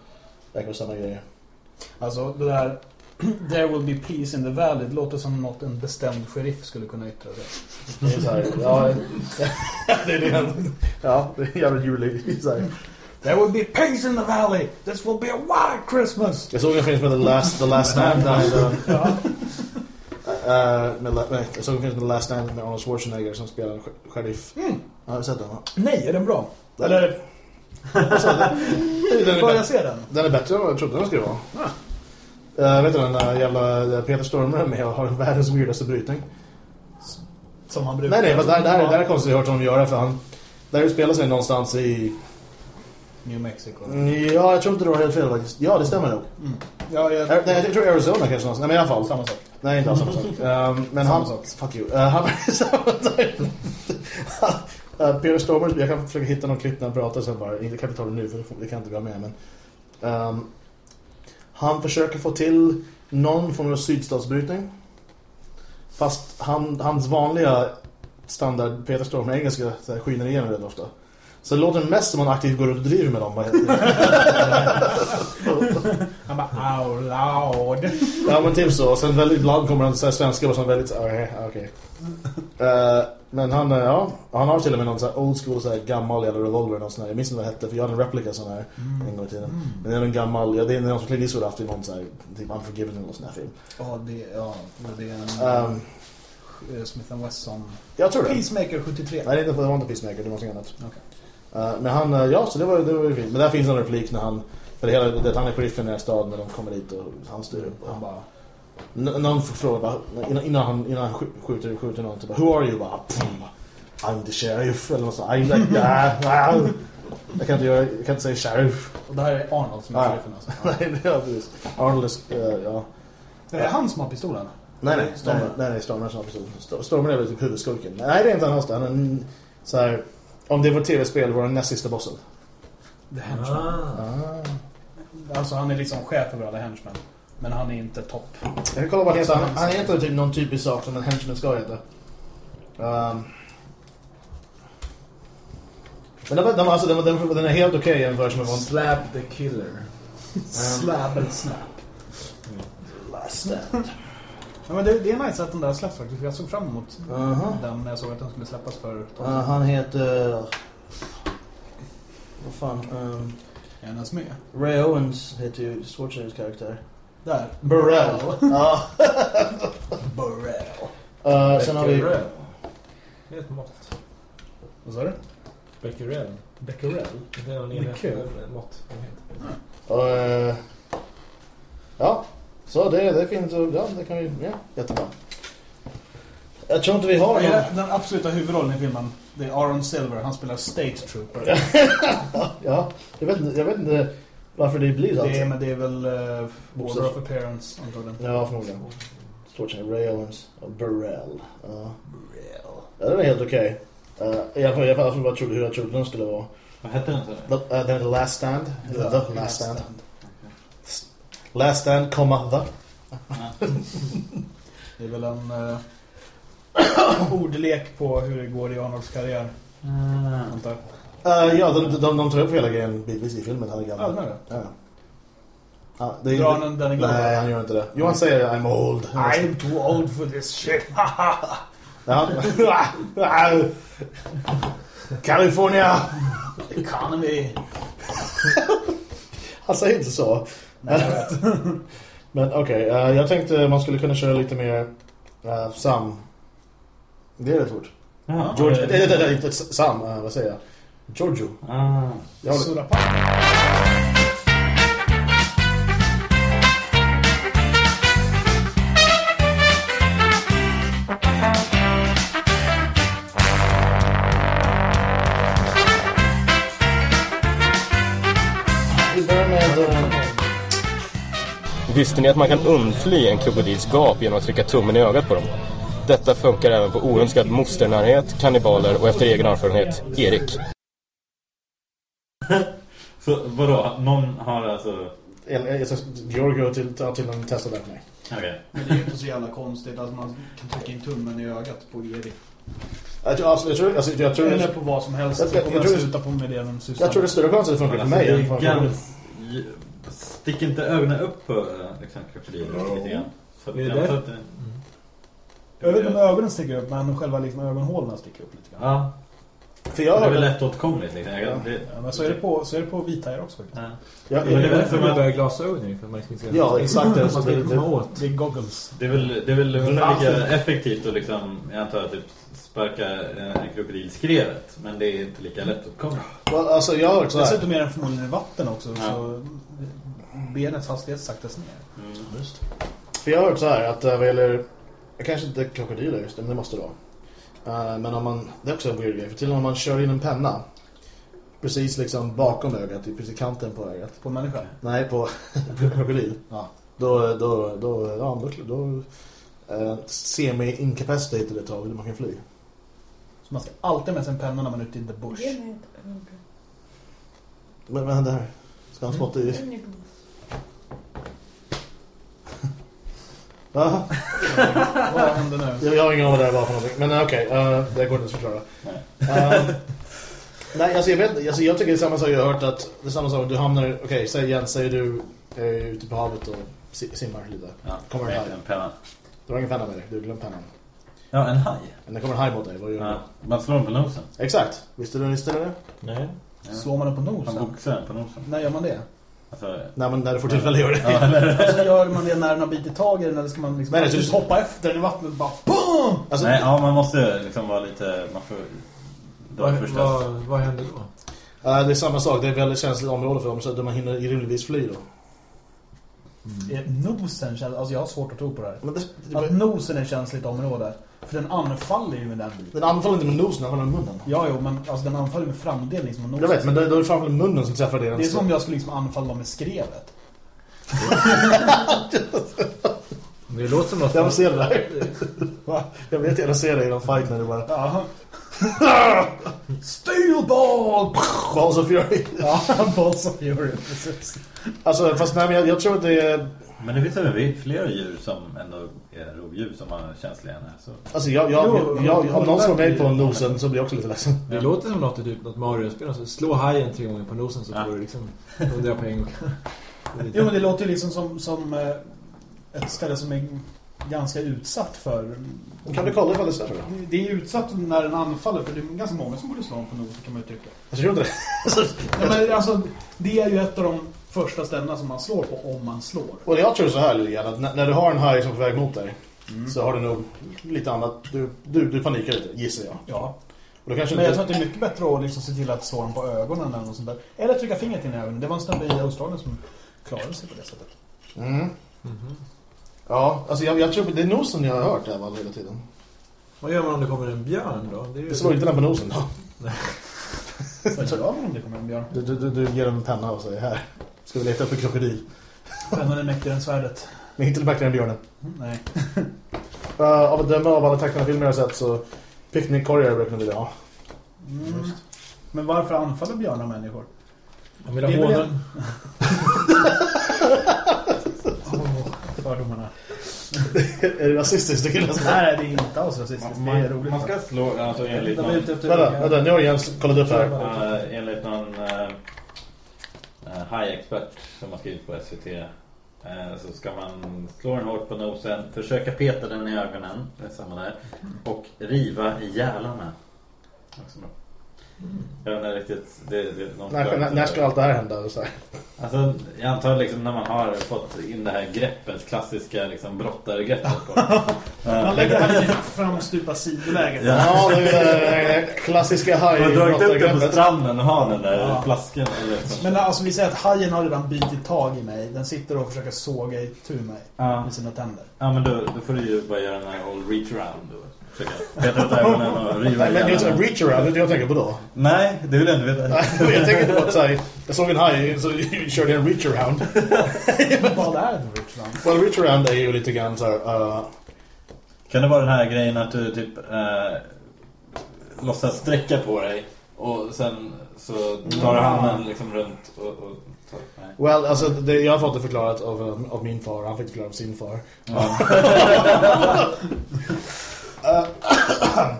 verkar samma grejer. Alltså det där There will be peace in the valley det låter som något en bestämd sheriff skulle kunna yttra sig. Det är så här, ja, det är det. Ja, det är jävligt juligt. Så här. There will be peace in the valley! This will be a white Christmas! Jag såg en film som heter The Last, The Last Stand. Med, Ja. uh, med, nej, jag såg en film som heter The Last Stand med Arnold Schwarzenegger som spelar en sheriff. Mm. Har du sett den? va? Nej, är den bra? Eller, får är, jag se den? den är bättre än vad jag trodde den skulle vara. Uh, vet du den där jävla där Peter Stormare med och har världens weirdaste brytning? Som han brukar. Nej, nej, fast det här, det här, det här är konstigt jag hört honom göra för han... Det här utspelar sig någonstans i... New Mexico. Ja, jag tror inte du har helt fel faktiskt. Ja, det stämmer nog. Mm. Ja, jag... Nej, jag tror Arizona kanske någonstans. Nej, men i alla fall. Samma sak. Nej, inte alls samma sak. Um, men Samma han... sak. Fuck you. Uh, han... uh, Peter Stormare, jag kan försöka hitta någon klipp när han pratar sen bara. Jag kan inte ta det nu för det kan inte vi ha med. Men, um, han försöker få till någon form av sydstatsbrytning. Fast han, hans vanliga standard Peter Stormare engelska så här, skiner igenom rätt ofta. Så det låter mest som han aktivt går ut och driver med dem. Han bara out loud. Ja men typ så. Och sen väldigt ibland kommer han så här svenska och så väldigt okej. okej. Eh, men han, eh, ja, han har till och med någon så här old school så här gammal jävla revolver någon sån här. Jag minns inte vad det hette för jag hade en replika sån här en gång i tiden. Men det är en gammal, ja det är någon som Clint Eastwood haft i någon så här typ Unforgiven eller sån här film. Ja, det, ja, det är en Um, Smith Wesson. jag tror det. Peacemaker 73. Nej det är inte det var inte Peacemaker, det var något annat. Okej. Eh, men han, ja så det var, det var ju fint. Men där finns en replik när han, för det hela, det, han är sheriffen i den här staden när de kommer dit och han styr upp. Han bara... Någon får fråga bara, innan, innan han, innan han sk- skjuter, skjuter någon, bara, Who are you? Bara, I'm the sheriff. Eller något sånt. I'm like, ah, ah. Jag kan inte göra, jag kan inte säga sheriff. Och det här är Arnold som är Ja. sheriffen alltså. Nej, det är precis. Arnold är, eh, ja. Det är han som har pistolen. Nej, nej, Stormer, nej, nej, Stormer som har pistol. Sto- Stormer är väl typ huvudskurken. Nej, det är inte han. Han är en, så här, om det var tv-spel var den näst sista bossen. The Henchman. Ah. Ah. Alltså han är liksom chef över alla henchmen. Men han är inte topp. Jag kan kolla vad han heter. Han, han heter typ någon typisk sak som en henchman ska heta. Um, men den, den, var alltså, den, den, den är helt okej jämfört med vad Slap the killer. Slab and snap. Last Stand. Ja, men det, det är nice att den där släpps faktiskt. Jag såg fram emot Aha. den när jag såg att den skulle släppas för Uh, han heter... Vad fan? Um, Är han ens med? Ray Owens heter ju Schwarzeneggers karaktär. Där. Burrell. Ja. Burrell. Uh, sen har vi... Becquerel. Det är ett mått. Vad sa du? Becquerel. Becquerel. Det är Becquerel. enhet ett mått. Uh, ja, så det, det finns... Ja, det kan vi... Ja, jättebra. Jag tror inte vi har Ja, någon... Den absoluta huvudrollen i filmen det är Aaron Silver. Han spelar State Trooper. Ja, jag vet, inte- jag vet inte varför det blir så. Det är, alltid. men det är väl uh. Order of Appearance antagligen. Ja, förmodligen. Schwarzenegger, Ray Owens och Burrell. Ja. Burrell. Ja, den är helt okej. Uh, jag får jag får bara trodde hur jag trodde den skulle vara. Vad hette den så? The, uh, den heter Last Stand. Ja, The Last Stand. Last Stand, comma, The. Det är väl en uh, ordlek på hur det går i Arnolds karriär. Antar. Eh, ja, de, de, de tar upp hela grejen bitvis i filmen. Han är Ja, gammal. de är det. Ja, ja. Ja, det är Drar han den i gång? Nej, han gör inte det. Johan säger I'm old. I'm too old for this shit. Ja. California! Economy. Han säger inte så. Nej. Men okej, eh, jag tänkte man skulle kunna köra lite mer uh, Sam. Det är rätt. Ja, George, det- nej, nej, inte Sam, vad säger jag? Giorgio. Ah. Jag eh, Visste ni att man kan undfly en krokodils gap genom att trycka tummen i ögat på dem? Detta funkar även på oönskad mosternärhet, kannibaler och efter egen erfarenhet, Erik. Så vadå? Någon har alltså... jag- Giorgio till, till en testa där för mig. Okej. Men det är ju inte så jävla konstigt att man kan trycka in tummen i ögat på Erik. Jag tror, alltså, jag tror, alltså, jag tror, Eller på vad som helst. Jag- Jag, jag- tror- sluta på med det de sysslar jag tror det är större chans att det funkar för Alltså, mig det gans... Stick inte ögonen upp på eh, krokodiler lite grann. Så Är det att det... Jag vet inte om ögonen sticker upp, men själva liksom ögonhålorna sticker upp lite grann. Ja, För jag det är väl lättåtkomligt liksom. Jag, det, Ja, men så är det på, så är det på vithajar också faktiskt. Ja. Jag, Men det är väl därför man bär glasögon för att man ska se Ja, exakt det. Man Så ska det, komma det, åt. Det är goggles. Det är väl, det är väl lika effektivt att liksom, jag antar att typ sparka eh, en krokodil i skrevet. Men det är inte lika lättåtkomligt. well, alltså, jag har hört så här. Dessutom är den förmodligen i vatten också, Ja. så benets hastighet saktas ner. Mm. Just. För jag har hört så här att eh, vad gäller... Kanske inte krokodiler just det, men det måste det vara. Eh, men om man... Det är också en weird grej. För till och med om man kör in en penna precis liksom bakom ögat, i precis i kanten på ögat. På människan. Nej, på krokodil. Ja. Då, då, då, ja, då, då eh, semi-incapacitated ett tag, eller man kan fly. Så man ska alltid med sig en penna när man är ute i the bush. Vad händer här? Ska han spotta i... Va? Vad händer nu? Jag, jag har ingen aning vad det var för någonting. Men eh, okej, eh, det går inte att förklara. Nej. Eh, nej, alltså jag vet alltså jag tycker det är samma sak. Jag har hört att det är samma sak. Du hamnar, okej, säg igen, säger du är ute på havet och si- simmar lite. Ja, Kommer en haj. en penna. Du har ingen penna med dig, du har glömt pennan. Ja, en haj. Men det kommer en haj mot dig, vad gör Ja, man slår den på nosen. du? Exakt, visste du visste du det? Nej. Ja. Slår man den på Man nosen? boxar den på nosen. När gör man det? Alltså, Nej, men när du får tillfälle att göra det. ja, Alltså gör man det när den har bitit tag i den eller ska man liksom Nej, är just hoppa efter den i vattnet och bara BOOM! Alltså, nej, ja, man måste liksom vara lite... Man får... Då Vad, vad, vad händer då? eh, det är samma sak, det är ett väldigt känsligt område för dem så att man hinner rimligtvis fly då. Eh, Nosen känns... Alltså jag har svårt att tro på det här. Men det, det, Att nosen är ett känsligt område. För den anfaller ju med den biten. den anfaller inte med nosen, den anfaller med munnen. Ja, jo, men alltså den anfaller med framdelen liksom av nosen. Jag vet, men då är det framförallt munnen som träffar det. Det är som om jag skulle liksom anfalla med skrevet. Det låter som något... Jag vill se det där. Jag vet jag ser det i någon fight när du bara... Ja. Steel ball! Balls of fury. Ja, balls of fury, precis. Alltså, fast nej, men jag, jag tror att det är... Men det finns även flera djur som ändå rovdjur som har känsliga här. Så. Alltså, jag, jag, jag, jag, om någon slår mig på nosen så blir jag också lite ledsen. Det låter som något typ något Mario-spel. Alltså, slå hajen tre gånger på nosen så Ja. får du liksom 100 poäng. Och... Jo, men det låter ju liksom som, som eh, ett ställe som är ganska utsatt för... Kan du kolla ifall det jag? Det- är utsatt när den anfaller, för det är ganska många som borde slå på nosen kan man ju tycka. Jag tror inte det. Ja, men alltså, det är ju ett av de första ställena som man slår på om man slår. Och jag tror så här grann, att när, när du har en haj som är på väg mot dig så har du nog lite annat. Du, du, du panikar lite, gissar jag. Ja. Och då kanske Men jag inte... tror att det är mycket bättre att liksom se till att slå dem på ögonen eller något sånt där. Eller trycka fingret in i ögonen. Det var en snubbe i Australien som klarade sig på det sättet. Mm. Ja, alltså jag, jag tror det är nosen jag har hört det här var hela tiden. Vad gör man om det kommer en björn då? Det. Det slår inte den på nosen då. Vad gör man om det kommer en björn? Du, du, du, du ger dem en penna och säger här. Ska vi leta upp en krokodil? Pennan är mäktigare än svärdet. Men inte bättre än björnen. Mm, Nej. Uh, av att döma av alla tecknade filmer jag sett så picknickkorgar vilja ha. Mm. Men varför anfaller björnar människor? Man vill ha honung. Fördomarna. Är det rasistiskt? Det killar. Nej, det är inte alls rasistiskt. Det är roligt. Man ska slå, alltså enligt De någon, Vänta, vänta, nu har Jens kollat upp här. uh, enligt någon uh, Eh, HajExpert som har skrivit på SVT eh, så ska man slå den hårt på nosen, försöka peta den i ögonen, det är samma där, och riva i gälarna. Också bra. Jag vet inte riktigt, det, det, någon När, när, när ska allt det här hända? Så här. Alltså, jag antar liksom när man har fått in det här greppet, klassiska liksom brottargreppet på. Man lägger här i framstupa sidoläget. Ja. Ja, det är det klassiska Jag har dragit upp den på stranden och har den där Ja. flaskan. Eller. Men alltså vi säger att hajen har redan bitit tag i mig. Den sitter och försöker såga itu mig ja. med sina tänder. ja, men då, då får du ju bara göra den här old reach around. Då. Försöka peta ut ögonen och riva Nej, men det är en reach around, vad jag tänker på då? Nej, det vill jag inte veta. jag tänker inte på att säga, jag såg en haj så körde jag en reach around. Vad är det för Richland? Well, reach around är ju lite grann så här, uh, Kan det vara den här grejen att du typ eh, låtsas sträcka på dig och sen så tar du handen liksom runt och, och tar, nej. well, alltså det, jag har fått det förklarat av, uh, av min far, han fick det förklarat av sin far. Ja. Uh,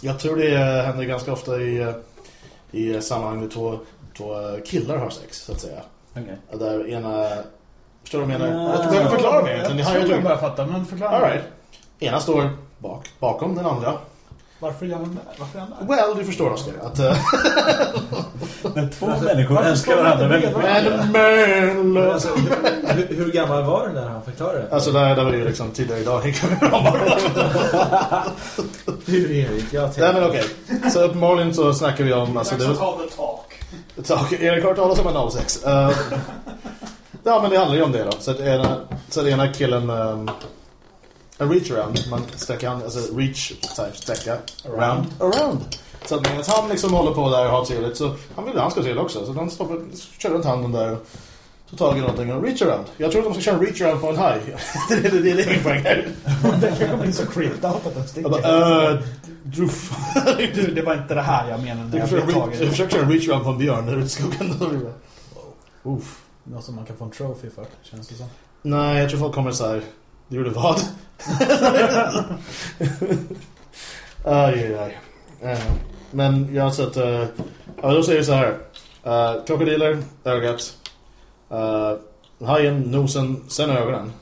jag tror det händer ganska ofta i, i sammanhang där två, två killar har sex, så att säga. Okej. Där ena... Förstår du vad jag menar? Ja. Jag behöver förklara mer egentligen. Jag ju tror jag bara fattar, men förklara. All right. Ena står bak, bakom den andra. Varför gör han det? Varför är han där? Well, du förstår Oskar. Att... Uh, När två människor älskar varandra väldigt mycket. Men loves- Alltså, hur, hur gammal var den när han förklarade det? Alltså där, där var ju liksom tidigare idag. Hur Erik? Jag Nej tänkte... men okej. Så uppenbarligen så snackar vi om... Alltså, det, ta the talk. Tak, Erik har talat om en 06. Uh, ja, men det handlar ju om det då. Så, att ena, så den ena killen... Um, en reach around. Man sträcker hand, alltså reach, type, sträcka. Around. Around. Så att medan han liksom håller på där och har trevligt så han vill att han ska ha trevligt också. Så de stoppar, kör runt handen där och någonting och reach around. Jag tror att de ska köra reach around på en haj. det, är- det, det är min poäng här. Den kanske blir så creeped out att Jag sticker. bara, uh. Du, det var inte det här jag menade jag försöker, tagen. du försöker köra reach around på en björn där ute i skogen. Det Uff. Något som man kan få en trophy för, känns det som. Nej, jag tror folk kommer så här. Du gjorde vad? aj, aj, aj. Eh, Men jag har sett... Uh, ja, då säger så här. Uh, krokodiler, ögat. Uh, hajen, nosen, sen ögonen.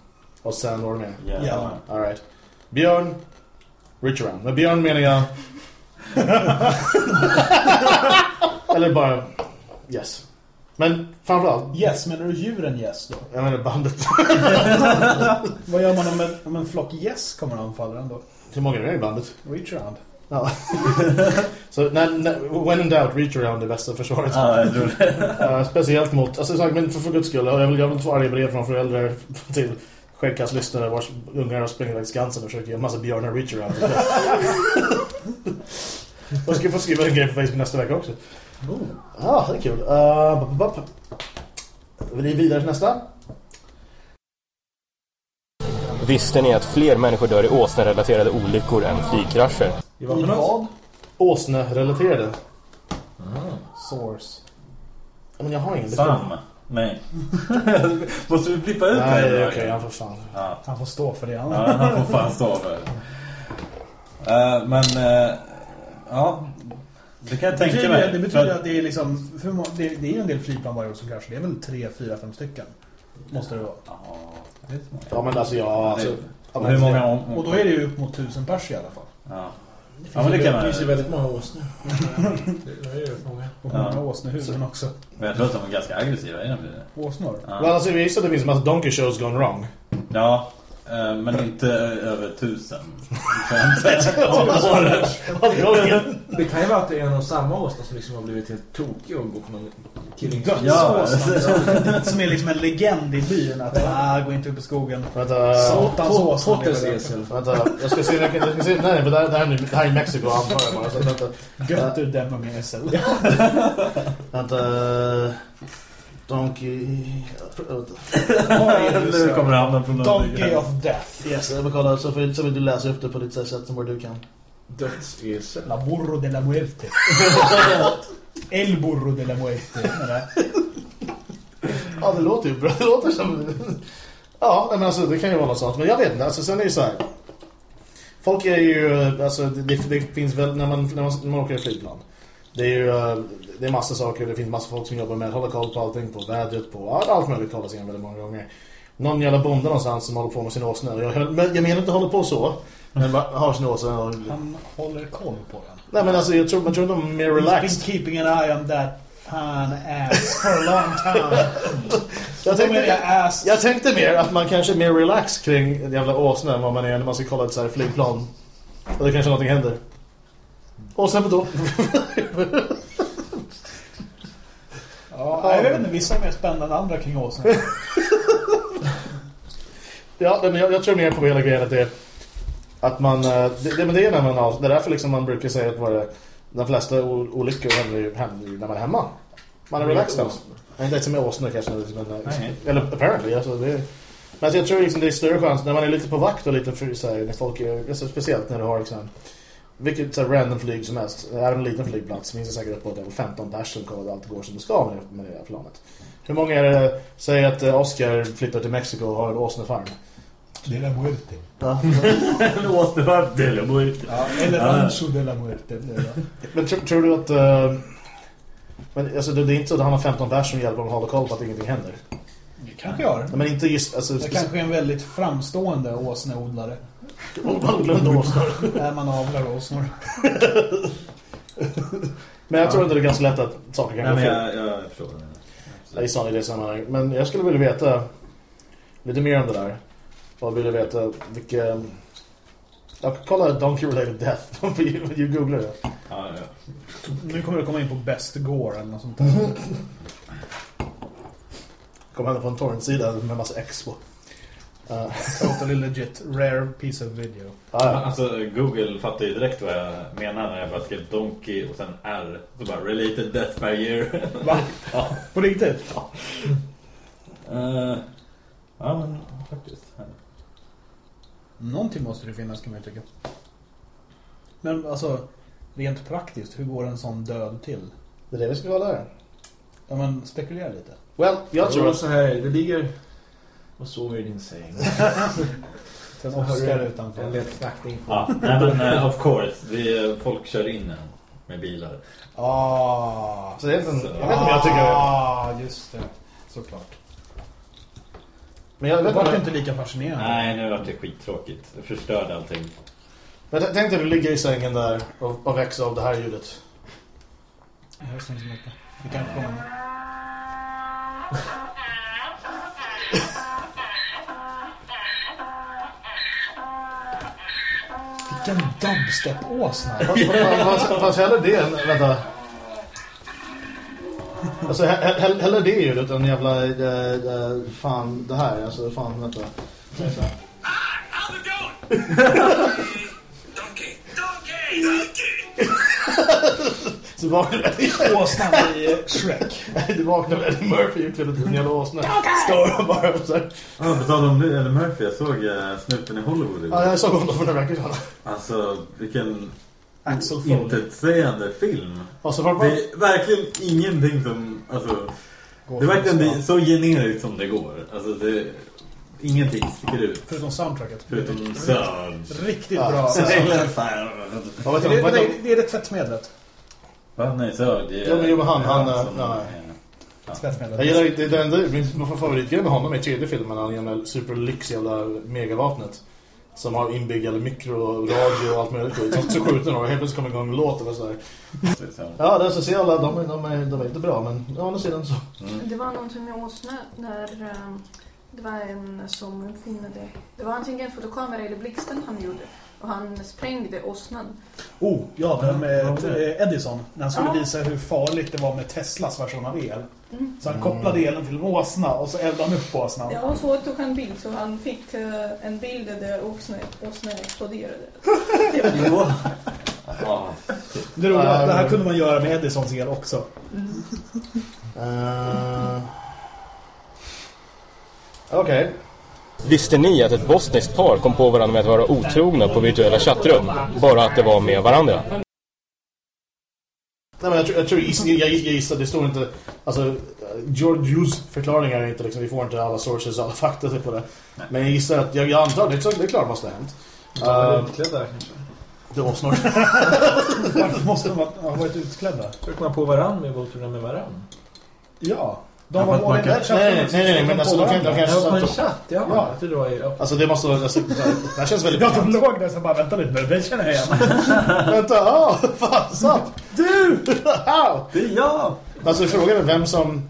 Och sen vad är det mer? Ja. All right. Björn, reach around. Med björn menar jag... Eller bara... Yes. Men framförallt... Yes, menar du djuren yes då? Jag menar bandet. Vad gör man om en, om en flock yes kommer att anfalla den då? Hur många är det i bandet? Reach around. Ja. Så när, när, when in doubt, reach around det bästa försvaret. Ja, jag tror det. Uh, speciellt mot, alltså sagt, men för, för guds skull, jag vill, jag vill få arga brev från föräldrar till skäggkastlyssnare vars ungar har sprungit iväg Skansen och försökt ge en massa björnar reach around. Jag ska få skriva en grej på Facebook nästa vecka också. Ja, ah, det är kul. Uh. Vi vidare till nästa. Visste ni att fler människor dör i åsnerelaterade olyckor än flygkrascher? Det var för något? Åsne-relaterade. Source. Ja, Men jag har ingen. Sam. Nej. Måste vi blippa ut Nej, det? okej, han får fan. Ja. Han får stå för det. ja, han får fan stå för det. Eh, men, eh, ja. Det kan jag Det tänka betyder, mig. det betyder För- att det är liksom... Det, det är ju en del flygplan varje år som kraschar. Det är väl tre, fyra, fem stycken. Måste det vara. Ja, det. Ja, men alltså, ja, alltså... ja, men- hur många om... Och då är det ju upp mot tusen pers i alla fall. Ja. Det Ja, men det kan man- finns ju väldigt många åsnor. det är ju många. Och Ja. många åsnehuvuden också. Men jag tror att de är ganska aggressiva i den bilen. Åsnor. Men Ja, alltså, vi visste att det finns en massa donkey shows gone wrong. ja men inte över tusen. Det kan ju vara att det är en och samma åsna som liksom har blivit helt tokig och går på någon killing. Ja. Som är liksom en legend i byn. Att ah, gå inte upp i skogen. Vänta, Satans åsna. Vänta, jag ska se, jag ska se, nej, för det här, det här, är- Mexiko antar jag bara, så vänta, Gött ur den med esel. vänta, donkey. Nu kommer hamna på Donkey of Death. Yes, jag vill kolla, så vill, så vill du läsa upp det på ditt sätt som du kan. Dödsesel. La burro de la muerte. El burro de la muerte. Det? Ja, det låter ju bra, det låter som... Ja, men alltså det kan ju vara något sånt. Men jag vet inte, alltså sen är det ju så här. Folk är ju, alltså det, det, det finns väl, när man, när man, när man åker i flygplan. Det är ju, eh, det är massa saker, det finns massa folk som jobbar med att hålla koll på allting, på vädret, på allt, allt möjligt kollas igen väldigt många gånger. Någon jävla bonde någonstans som håller på med sin åsnö. Jag, jag menar inte håller på så, men har sin åsnö och... Han håller koll på den. Nej men alltså jag tror, man tror de är mer He's been relaxed. keeping an eye on that fan ass for a long time. Jag tänkte, jag tänkte mer att man kanske är mer relaxed kring en jävla åsnö än vad man är när man ska kolla ett så här flygplan. Och det kanske någonting händer. Och sen då? Ja, jag vet inte, vissa är mer spännande än andra kring åsnen. Ja, men jag, jag tror mer på hela grejen att det att man, eh, det, det, men det är när man har, det är därför liksom man brukar säga att vara, de flesta olyckor händer ju, händer ju när man är hemma. Man är relaxed. Inte ens med åsnor kanske, men, eh, Nej. eller apparently, alltså det är, men jag tror liksom det är större chans när man är lite på vakt och lite för, när folk är, alltså, speciellt när du har liksom, vilket så här, random flyg som helst, är en liten flygplats finns det säkert på det är väl 15 pers som kollar att allt går som det ska med det, med det här planet. Hur många är det, säg att eh, Oscar flyttar till Mexiko och har en åsnefarm. De la muerte. Ja. Återfart till och bort. Ja, eller Ja. Rancho de la muerte. Men tr tror du att... eh, men alltså, det, det är inte så att han har 15 pers som hjälper honom att hålla koll på att ingenting händer. Det kanske gör. Men inte just... Alltså, Det kanske är en väldigt framstående åsneodlare. Glömde åsnor. Där man avlar åsnor. Men jag tror inte det är ganska lätt att saker kan Nej, gå men fel. jag, jag förstår det. I sån i det sammanhanget. Men jag skulle vilja veta lite mer om det där. Vad vill du veta? Vilka... Jag kolla Donkey Related Death. du googlar det. Ja, ja. Nu kommer det komma in på Best Gore eller något sånt där. Kommer hända på en torrent-sida med massa X på. Uh, Totally legit. Rare piece of video. ja, Alltså Google fattar ju direkt vad jag menar när jag bara skrev Donkey och sen R. Så bara related death per year. Va? Ja. På riktigt? Eh, ja men faktiskt. Någonting måste det finnas kan man ju tycka. Men alltså, rent praktiskt, hur går en sån död till? det är det vi ska kolla här. Ja men spekulera lite. Well, jag tror att... så här, det ligger och sover i din säng. Sen du utanför. En lätt knackning på. Ja, nej men eh, of course. Vi, folk kör in en med bilar. Ah, Så det är inte en, Så- jag vet inte om jag tycker... Ah, just det. Såklart. Men jag Det vet var inte... inte lika fascinerande. Nej, nu vart det skittråkigt. Det förstörde allting. Men tänk dig du ligger i sängen där och, och växer av det här ljudet. Jag hörs inte så mycket. Vi kan komma Vilken dubstep-åsna. Fast hellre det än... Vänta. Alltså he- he- hell- hellre det ljudet än jävla... eh, fan, det här. Alltså fan, vänta. How's it going? donkey, donkey, donkey. Så vaknar Åsnan i Shrek. du vaknar med Eddie Murphy utklädd till en jävla åsna. Står och bara så här. Ja, på tal om det, eller Murphy, jag såg uh, snuten i Hollywood. Ja, jag såg honom för några veckor sedan. Alltså, vilken Axel Foley. intetsägande film. Och så var Det är verkligen ingenting som, alltså, det är verkligen det, så generiskt som det går. Alltså, det, ingenting sticker ut. Förutom soundtracket. Förutom Surge. Riktigt bra. Så- det är det tvättmedlet. Va? Nej, Surge. Jo, men- jo, men han- han, som, eh, ja. Jag gillar inte, det enda, min favoritgrej med honom är tredje filmen, han jävla superlyx jävla megavapnet. Som har inbyggd jävla mikro, radio och allt möjligt skit. Så, så skjuter några och helt plötsligt kommer igång en låt och sådär. så- Ja, det är sociala, de, är- de, är, de är inte bra, men å andra sidan så. Det var någonting med åsnö när eh, det var en som uppfinnade det. Det var antingen fotokamera eller blixten han gjorde. Och han sprängde åsnan. Oh, ja, det med eh, Edison. När han skulle Ja. visa hur farligt det var med Teslas version av el. Mm. Så han kopplade elen till en åsna och så eldade han upp åsnan. Ja, och så tog han bild så han fick eh, en bild där åsnan åsnan exploderade. Ja. Det roliga att det här Ja, kunde man göra med Edisons el också. Uh... Okej. Visste ni att ett bosniskt par kom på varandra med att vara otrogna på virtuella chattrum? Bara att det var med varandra. Nej, men jag, tror, jag, tror, jag, gissar, det står inte... Alltså, eh, George Hughes förklaringar är inte liksom, vi får inte alla sources, alla fakta på det. Men jag gissar att, jag, jag antar, det är, det är klart det måste ha hänt. De Uh, utklädda kanske. det var snart. Varför måste de ha varit utklädda? Försöker man på varann med Voltron med varann? Ja. Ja, De var målen kan- där nej, nej, nej, nej, men alltså, de kan- de kan- Ja, på en chatt, ja. Ja. Det var i... Alltså det måste vara... Alltså, det här känns väldigt Ja, de låg där så bara, vänta lite nu, den känner jag igen. Vänta, ah, fan, sant. Du! Det är jag! Alltså frågan är vem som...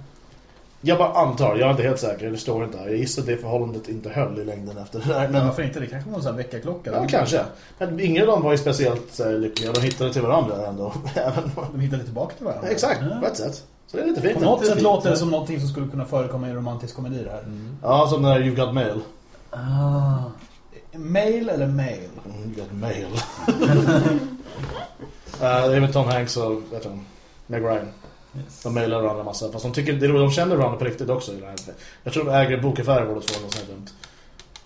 Jag bara antar, jag är inte helt säker, det står inte här. Jag gissar att det förhållandet inte höll i längden efter det där. Men varför inte? Det kanske var en sån här väckarklocka. ja, kanske. Men ingen av dem var ju speciellt här, lyckliga. De hittade till varandra ändå. Även, De hittade tillbaka till varandra. exakt, på ett sätt. Så det är lite fint. På något sätt låter det som någonting som skulle kunna förekomma i en romantisk komedi det här. Ja, som när You've Got Mail. Ah. Mail eller mail? Mm, You've Got Mail. uh, det är med Tom Hanks och vet du, Meg Ryan. Yes. De mailar varandra massa. Fast de, tycker, det är roligt, de känner varandra på riktigt också. Jag tror de äger bokaffärer båda två. Något sånt dumt.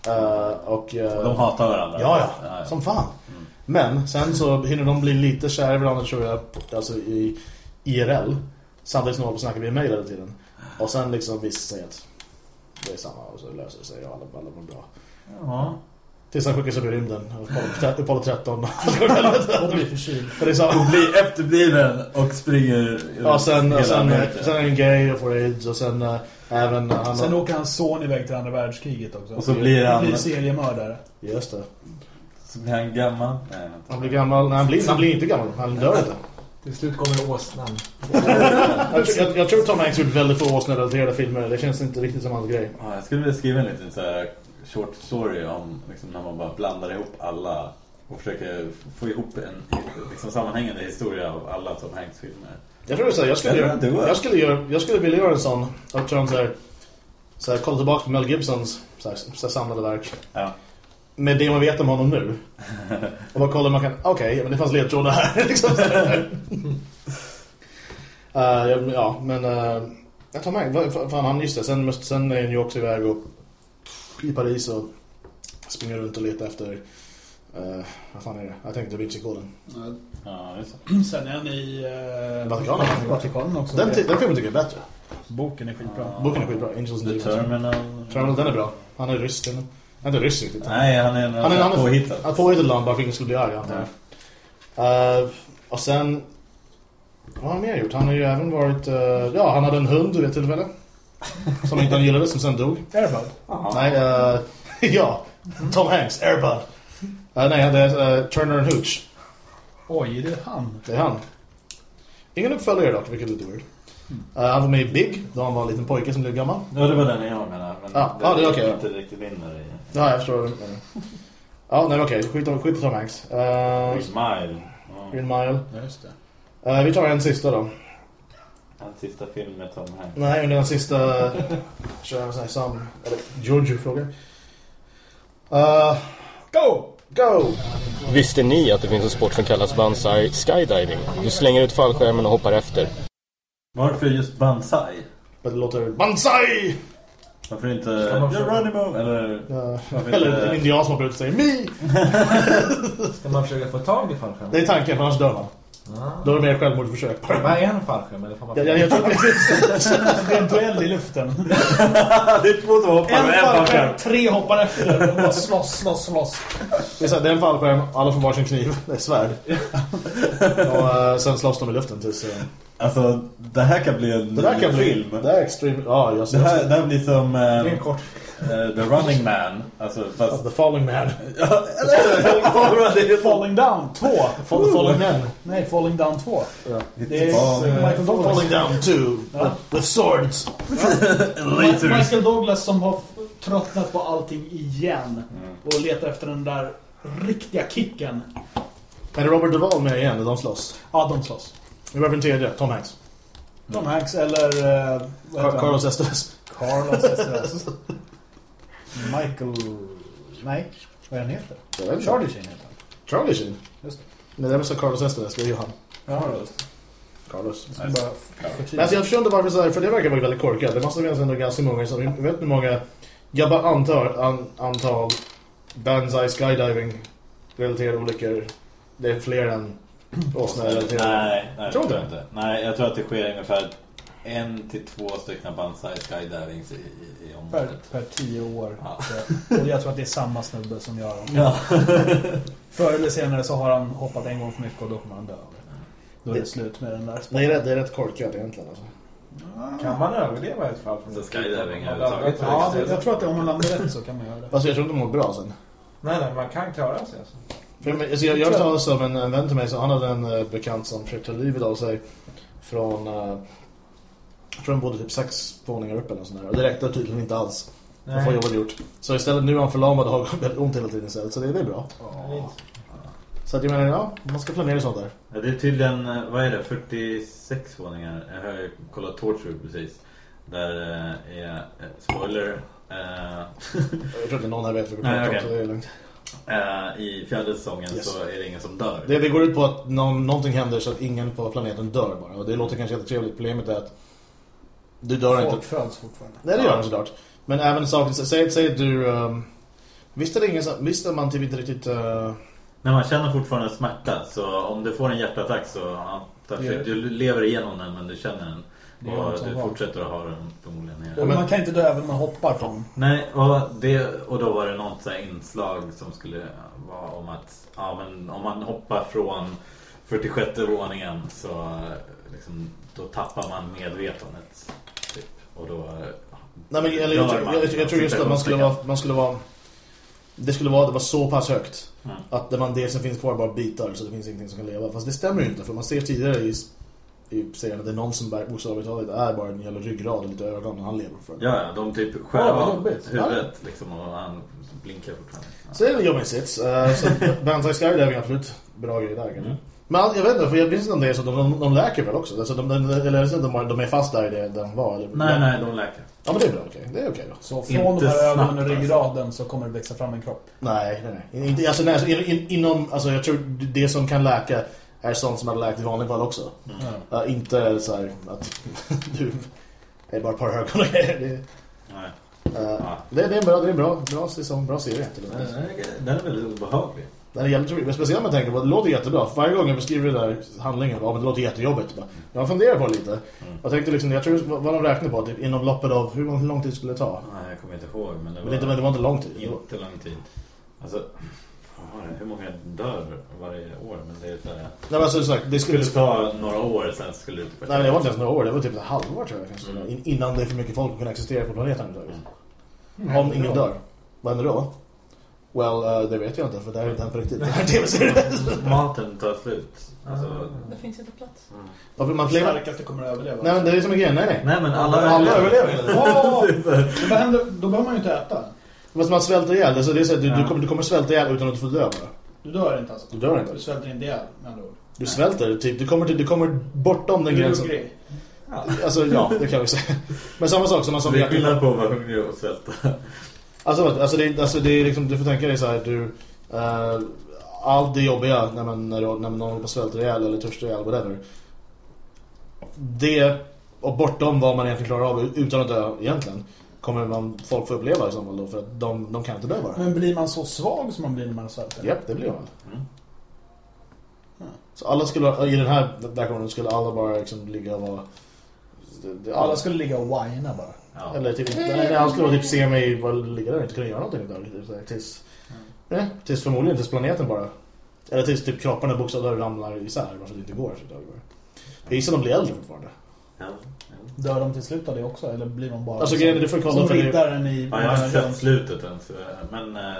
Uh, och, uh, De hatar varandra. Ja, ja. Som fan. Mm. Men sen så hinner de bli lite kära i varandra tror jag. Alltså i IRL. Samtidigt som de håller på att snacka via mail hela tiden. Och sen liksom visar sig att det är samma. Och så löser det sig och alla, alla mår bra. Ja. Tills han skickas upp i rymden. Apollo- Apollo 13. Allt går åt helvete. Och blir förkyld. Samma. Och blir efterbliven och springer Ja, sen, och sen, Amerika. sen är han gay och får aids och sen äh, även han Sen åker hans son iväg till andra världskriget också. Och så blir han- blir seriemördare. Just det. Så blir han gammal. Nej. Han blir gammal. Nej, han blir, han blir inte gammal. Han dör inte. Till slut kommer åsnan. Jag, tror- jag, jag tror Tom Hanks gjort väldigt få åsnerelaterade filmer. Det känns inte riktigt som hans grej. Ja, jag skulle vilja skriva en liten så här short story om liksom, när man bara blandar ihop alla och försöker få ihop en liksom, sammanhängande historia av alla Tom Hanks filmer. Jag tror så här, jag skulle, göra, jag skulle, göra, jag skulle vilja göra en sån. Jag tror så här, så här, kolla tillbaka på Mel Gibsons så här, så här samlade verk. Ja. Med det man vet om honom nu. Och bara kolla man kan, okej, men det fanns ledtrådar här. liksom. Eh, ja, ja, men uh, jag tar med, fan han just det. Sen, sen är han ju också iväg och i Paris och springer runt och letar efter, uh, vad fan är det? Jag tänkte Vinci-koden. Ja. Sen är han i... Uh, Vatikanen. Vatikanen också. Den, den filmen tycker jag är bättre. Boken är skitbra. Boken är skitbra, Angels and Demons. Terminal. Terminal, den är bra. Han är rysk. Den. Han är inte rysk riktigt. Nej, han är en Han är, han är påhittad. Han är påhittad land bara för att ingen skulle bli arg. Eh, och sen... Vad har han mer gjort? Han har ju även varit... eh, ja, han hade en hund vid ett tillfälle. Som inte han gillade, som sen dog. Airbud. Nej, eh, ja. Tom Hanks, Airbud. Uh, nej, det är uh, Turner and Hooch. Oj, det är han. Det är han. Ingen uppföljare dock, vilket är lite weird. Eh, han var med i Big, då han var en liten pojke som blev gammal. Ja, det var den jag menar. Men Ja, ja, det är okej. inte riktigt vinner i... Ja, jag förstår. Ja, nej okej. Skit om skit om Tom Hanks. Uh, Green Mile. Ja. Green Mile. Ja, just det. Eh, vi tar en sista då. Hans sista film med Tom Hanks. Nej, under den sista... kör jag en sån här sam... Eller Giorgio-fråga. Uh, Go! go! Visste ni att det finns en sport som kallas Banzai Skydiving? Du slänger ut fallskärmen och hoppar efter. Varför just Banzai? Det låter... Banzai! Varför inte Geronimo? Eller... Ja. Eller inte- en indian som ut och säger Mi! Ska man försöka få tag i fallskärmen? Det är tanken, för annars dör man. Ah. Då är det mer självmordsförsök. Vad är en fallskärm? Eller får man Jag, jag, jag tror Det är en duell i luften. det är två som hoppar En och en fallskärm, fallskärm. tre hoppar efter och bara slåss, slåss, slåss. det är, så här, det är en fallskärm, alla får varsin kniv. Det är svärd. och uh, sen slåss de i luften tills... Uh, Alltså, det här kan bli en det där kan bli... film. Det är extrem... Ja, jag ser Det här, det här blir som Det eh, en kort. eh, The Running Man. Alltså, fast... The Falling Man. Ja, eller? det är Falling Down 2. Fall, falling Man. Nej, Falling Down 2. Ja. Det är Falling- Michael Douglas. Falling Down 2. Ja. With swords. Ma- Michael Douglas som har tröttnat på allting igen. Och letar efter den där riktiga kicken. Är Robert Duvall med igen de slåss? Ja, de slåss. Vi var den tredje, Tom Hanks. Tom Hanks eller... eh, vad heter? Carlos Estes. Carlos Estes. Michael... Nej, vad är han heter? Jag vet inte. Charlie Sheen heter han. Charlie Sheen. Just det. Nej, det är mest Carlos Estes, det är ju han. Ja, just Carlos. det. Bara Men alltså, jag förstår inte varför så här, för det verkar vara väldigt korkat. Det måste finnas ändå ganska många som, jag vet inte många, jag bara antar an, antal Banzai skydiving relaterade olyckor. Det är fler än åsnerelaterade. Nej, nej, Tror jag inte. Nej, jag tror att det sker ungefär en till två stycken Banzai skydivings i, i, i Per, området. per tio år. Ja. Så- Och jag tror att det är samma snubbe som gör dem. Ja. Förr eller senare så har han hoppat en gång för mycket och då kommer han dö. Då är det slut med den där Det är rätt, det är rätt korkat egentligen. Alltså. Kan man överleva ett fall från skydiving överhuvudtaget? Ja, det- jag tror att det, om man landar rätt så kan man göra det. Fast jag tror inte de mår bra sen. Nej, nej, man kan klara sig alltså. För jag, alltså, jag, jag talade om en, en vän till mig, så han hade en uh, bekant som försökte ta livet av sig från... Uh, han bodde typ sex våningar upp eller sånt där. Och det räckte tydligen inte alls. Att få jobbet gjort. Så istället nu är han förlamad och har väldigt ont hela tiden istället. Så det, det är bra. Så att jag menar, ja, man ska planera sånt där. Ja, det är tydligen, eh, vad är det, 46 våningar. Jag har ju kollat Torture precis. Där är, spoiler, eh, Jag tror inte någon här vet vad vi Nej, pratar om, så det är lugnt. Eh, i fjärde säsongen Yes. så är det ingen som dör. Det, det går ut på att någon, någonting händer så att ingen på planeten dör bara. Och det låter kanske jättetrevligt. Problemet är att du dör inte. Folk föds fortfarande. Nej, det gör de såklart. Men även saker, säg, säg du... Um, visste det ingen som, visste man typ inte riktigt... Uh, När man känner fortfarande smärta så om du får en hjärtattack så ja, du lever igenom den men du känner den. Och du fortsätter att ha den förmodligen ner. Och man kan inte dö även om man hoppar från. Nej, och, det, och då var det något så här inslag som skulle vara om att ja, men om man hoppar från 46 våningen så liksom, då tappar man medvetandet. Typ. Och då... nej men eller, jag, tror- jag, jag, jag tror just att man skulle vara... Man skulle vara det skulle vara, det var så pass högt Mm. att det, man, det som finns kvar bara bitar så det finns ingenting som kan leva. Fast det stämmer ju inte för man ser tidigare i, i serien att det är någon som bokstavligt talat är bara en jävla ryggrad och lite ögon och han lever fortfarande. Ja, ja, de typ skär Ja, av huvudet liksom, och han blinkar fortfarande. Ja. Så det är en jobbig sits. Uh, så Banzai Skydiving är absolut bra grej där kanske. Mm. Men jag vet inte, för jag minns inte om det är så de, de, de läker väl också? Alltså de, de, eller är det så att de, de är fast där i det de var? Eller? Nej, nej, de läker. Ja men det är bra, okej. Det är okej då. Så från Inte de här ögonen och ryggraden så kommer det växa fram en kropp. Nej, nej, nej. Inte, alltså, nej alltså, in, in, inom, alltså jag tror det som kan läka är sånt som hade läkt i vanlig fall också. Ja. Uh, inte så här att du är bara ett par ögon och grejer. det, Nej. uh, Ja. det, det är en bra, det är en bra, bra säsong, bra serie till och med. Den är, den väldigt obehaglig. Den är jävligt rolig. Men speciellt om man tänker på det låter jättebra. För varje gång jag beskriver det där handlingen, ja men det låter jättejobbigt. Bara, Jag funderar på det lite. Jag tänkte liksom, jag tror vad de räknade på, typ inom loppet av, hur lång- tid skulle det ta? Nej, jag kommer inte ihåg. Men det var, Men inte, men det var inte lång tid. inte lång tid. Alltså, det? hur många dör varje år? Men det är så här, Nej men alltså sagt, det skulle... skulle ta några år sen skulle det typ Nej men det var inte ens några år, det var typ ett halvår tror jag kanske. In, innan det är för mycket folk som kan existera på planeten överhuvudtaget. Om ingen dör. Vad händer då? Well, eh, det vet jag inte för det här är inte hänt på riktigt. Maten tar slut. Alltså, Det finns inte plats. Varför man starkaste kommer att överleva. Nej men det är som en grej, nej nej. nej men alla, Alla överlever. Åh! Men vad händer? Då behöver man ju inte äta. Fast man svälter ihjäl, alltså det är så att du, du, Ja. kommer, du kommer svälta ihjäl utan att du får dö bara. Du dör inte alltså. Du dör inte. Du svälter inte ihjäl med andra ord. Du svälter, typ, du kommer, till, du kommer bortom den Du gränsen. hungrig. Alltså ja, det kan vi säga. Men samma sak som man som Det är skillnad på att vara hungrig och svälta. Alltså, alltså, det, alltså det är liksom, du får tänka dig så här, du... Uh, allt det jobbiga när, man, när, du- när någon håller på svälta ihjäl eller törstar ihjäl, whatever. Det, och bortom vad man egentligen klarar av utan att dö egentligen, kommer man, folk få uppleva i så fall då, för att de, de kan inte dö bara. Men blir man så svag som man blir när man svälter? Japp, det blir man. Mm. Så alla skulle, i den här versionen skulle alla bara liksom ligga och vara... Alla skulle ligga och whina bara. Ja. Eller typ, nej, nej, alla skulle typ se mig bara ligga där och inte kunna göra någonting idag. Typ, så här, tills, nej, tills förmodligen tills planeten bara. Eller tills typ kropparna bokstavligt ramlar isär varför det inte går. Så det jag gissar de blir äldre fortfarande. Ja. Dör de till slut av det också? Eller blir man bara... Alltså, grejen är, du får kolla som för det- riddaren i... Ja, jag har inte sett slutet än. Så, men... eh,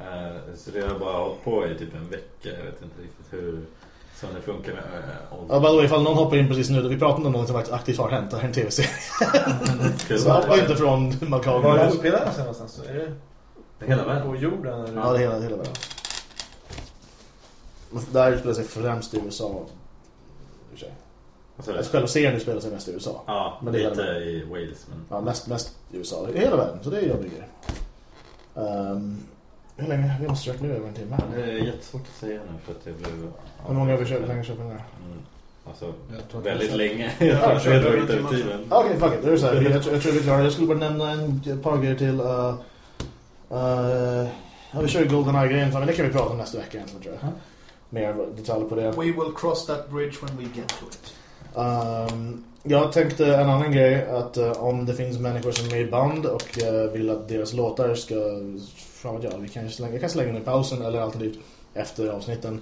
eh, så det har bara hållit på i typ en vecka. Jag vet inte riktigt hur... Som det funkar med äh, ålder. Ja, by the way, ifall någon hoppar in precis nu, vi pratade om något som faktiskt aktivt har hänt, det här är en tv-serie. Så hoppa inte från Var Malkagen. är det spelar den någonstans? Är det Hela på världen. jorden? Eller? Ja, det är hela, hela världen. Det här utspelar sig främst i USA. i Alltså, själva serien utspelar sig mest i USA. Ja, Men det är lite i Wales. Men... Ja, mest, mest i USA. I hela världen, så det är jobbig grej. Um, hur länge? Vi måste köra nu över en timme Det är jättesvårt att säga nu för att det blev... Hur många har vi kört? Hur länge på den här? Mm. Alltså, Jag tror att vi väldigt länge. Jag har dragit timme. tiden. Okej, fuck it. Det är så här. Jag, tror- jag tror vi klarar det. Jag skulle bara nämna en, ett par grejer till. Uh, uh, ja, vi kör ju GoldenEye-grejen, men det kan vi prata om nästa vecka egentligen tror jag. mer detaljer på det. We will cross that bridge when we get to it. Ehm, jag tänkte en annan grej att eh, om det finns människor som är med i band och eh, vill att deras låtar ska vet jag, vi kan slänga, jag kan slänga den i pausen eller alternativt efter avsnitten.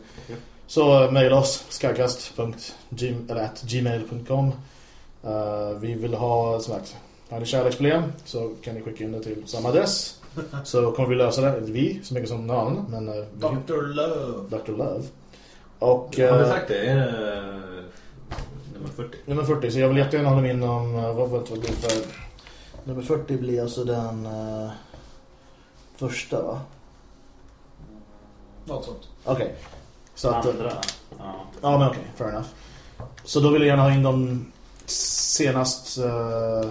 Så uh, mejla oss skarkast.gmail.com uh, Vi vill ha som sagt, har ni kärleksproblem så kan ni skicka in det till samma adress. Så kommer vi lösa det, inte vi så mycket som någon annan men uh, vi- Dr. Love. Dr. Love. Och, Har du sagt det? Är det nummer 40? Nummer 40, så jag vill jättegärna hålla min om eh, vad blir det för... Nummer 40 blir alltså den uh, första va? Något sånt. Okej. Så att... Andra? Ja. Ja men okej, fair enough. Så då vill jag gärna ha in dem senast... eh,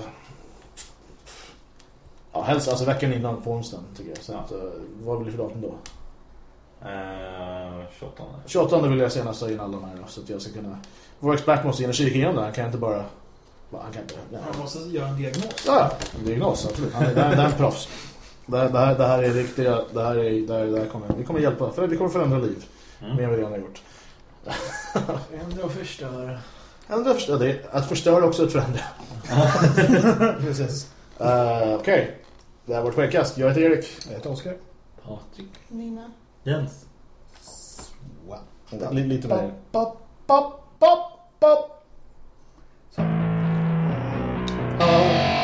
ja, helst alltså veckan innan på onsdagen tycker jag. Så Ja. att, eh, vad blir för datum då? Eh, 28. 28 vill jag senast ha in alla de här så att jag ska kunna... Vår expert måste in och kika igenom det här, han kan inte bara... Han kan inte... Nej. Man måste göra en diagnos. Ja. En diagnos, absolut. Han är, det, här, det här är en proffs. Det här, det, här, det här är riktiga... Det här, är, det här, det här kommer, vi kommer hjälpa. För vi kommer förändra liv. Mm. Mer än vi redan har gjort. Ändra och förstöra. Ändra, förstöra. Det är, att förstöra också ett förändra. Precis. Uh, Okej. Det här var vårt skäggkast. Jag heter Erik. Jag heter Oskar. Patrik. Nina. Jens. Lite, lite mer. Pop, pop, pop, pop, pop. So. Oh.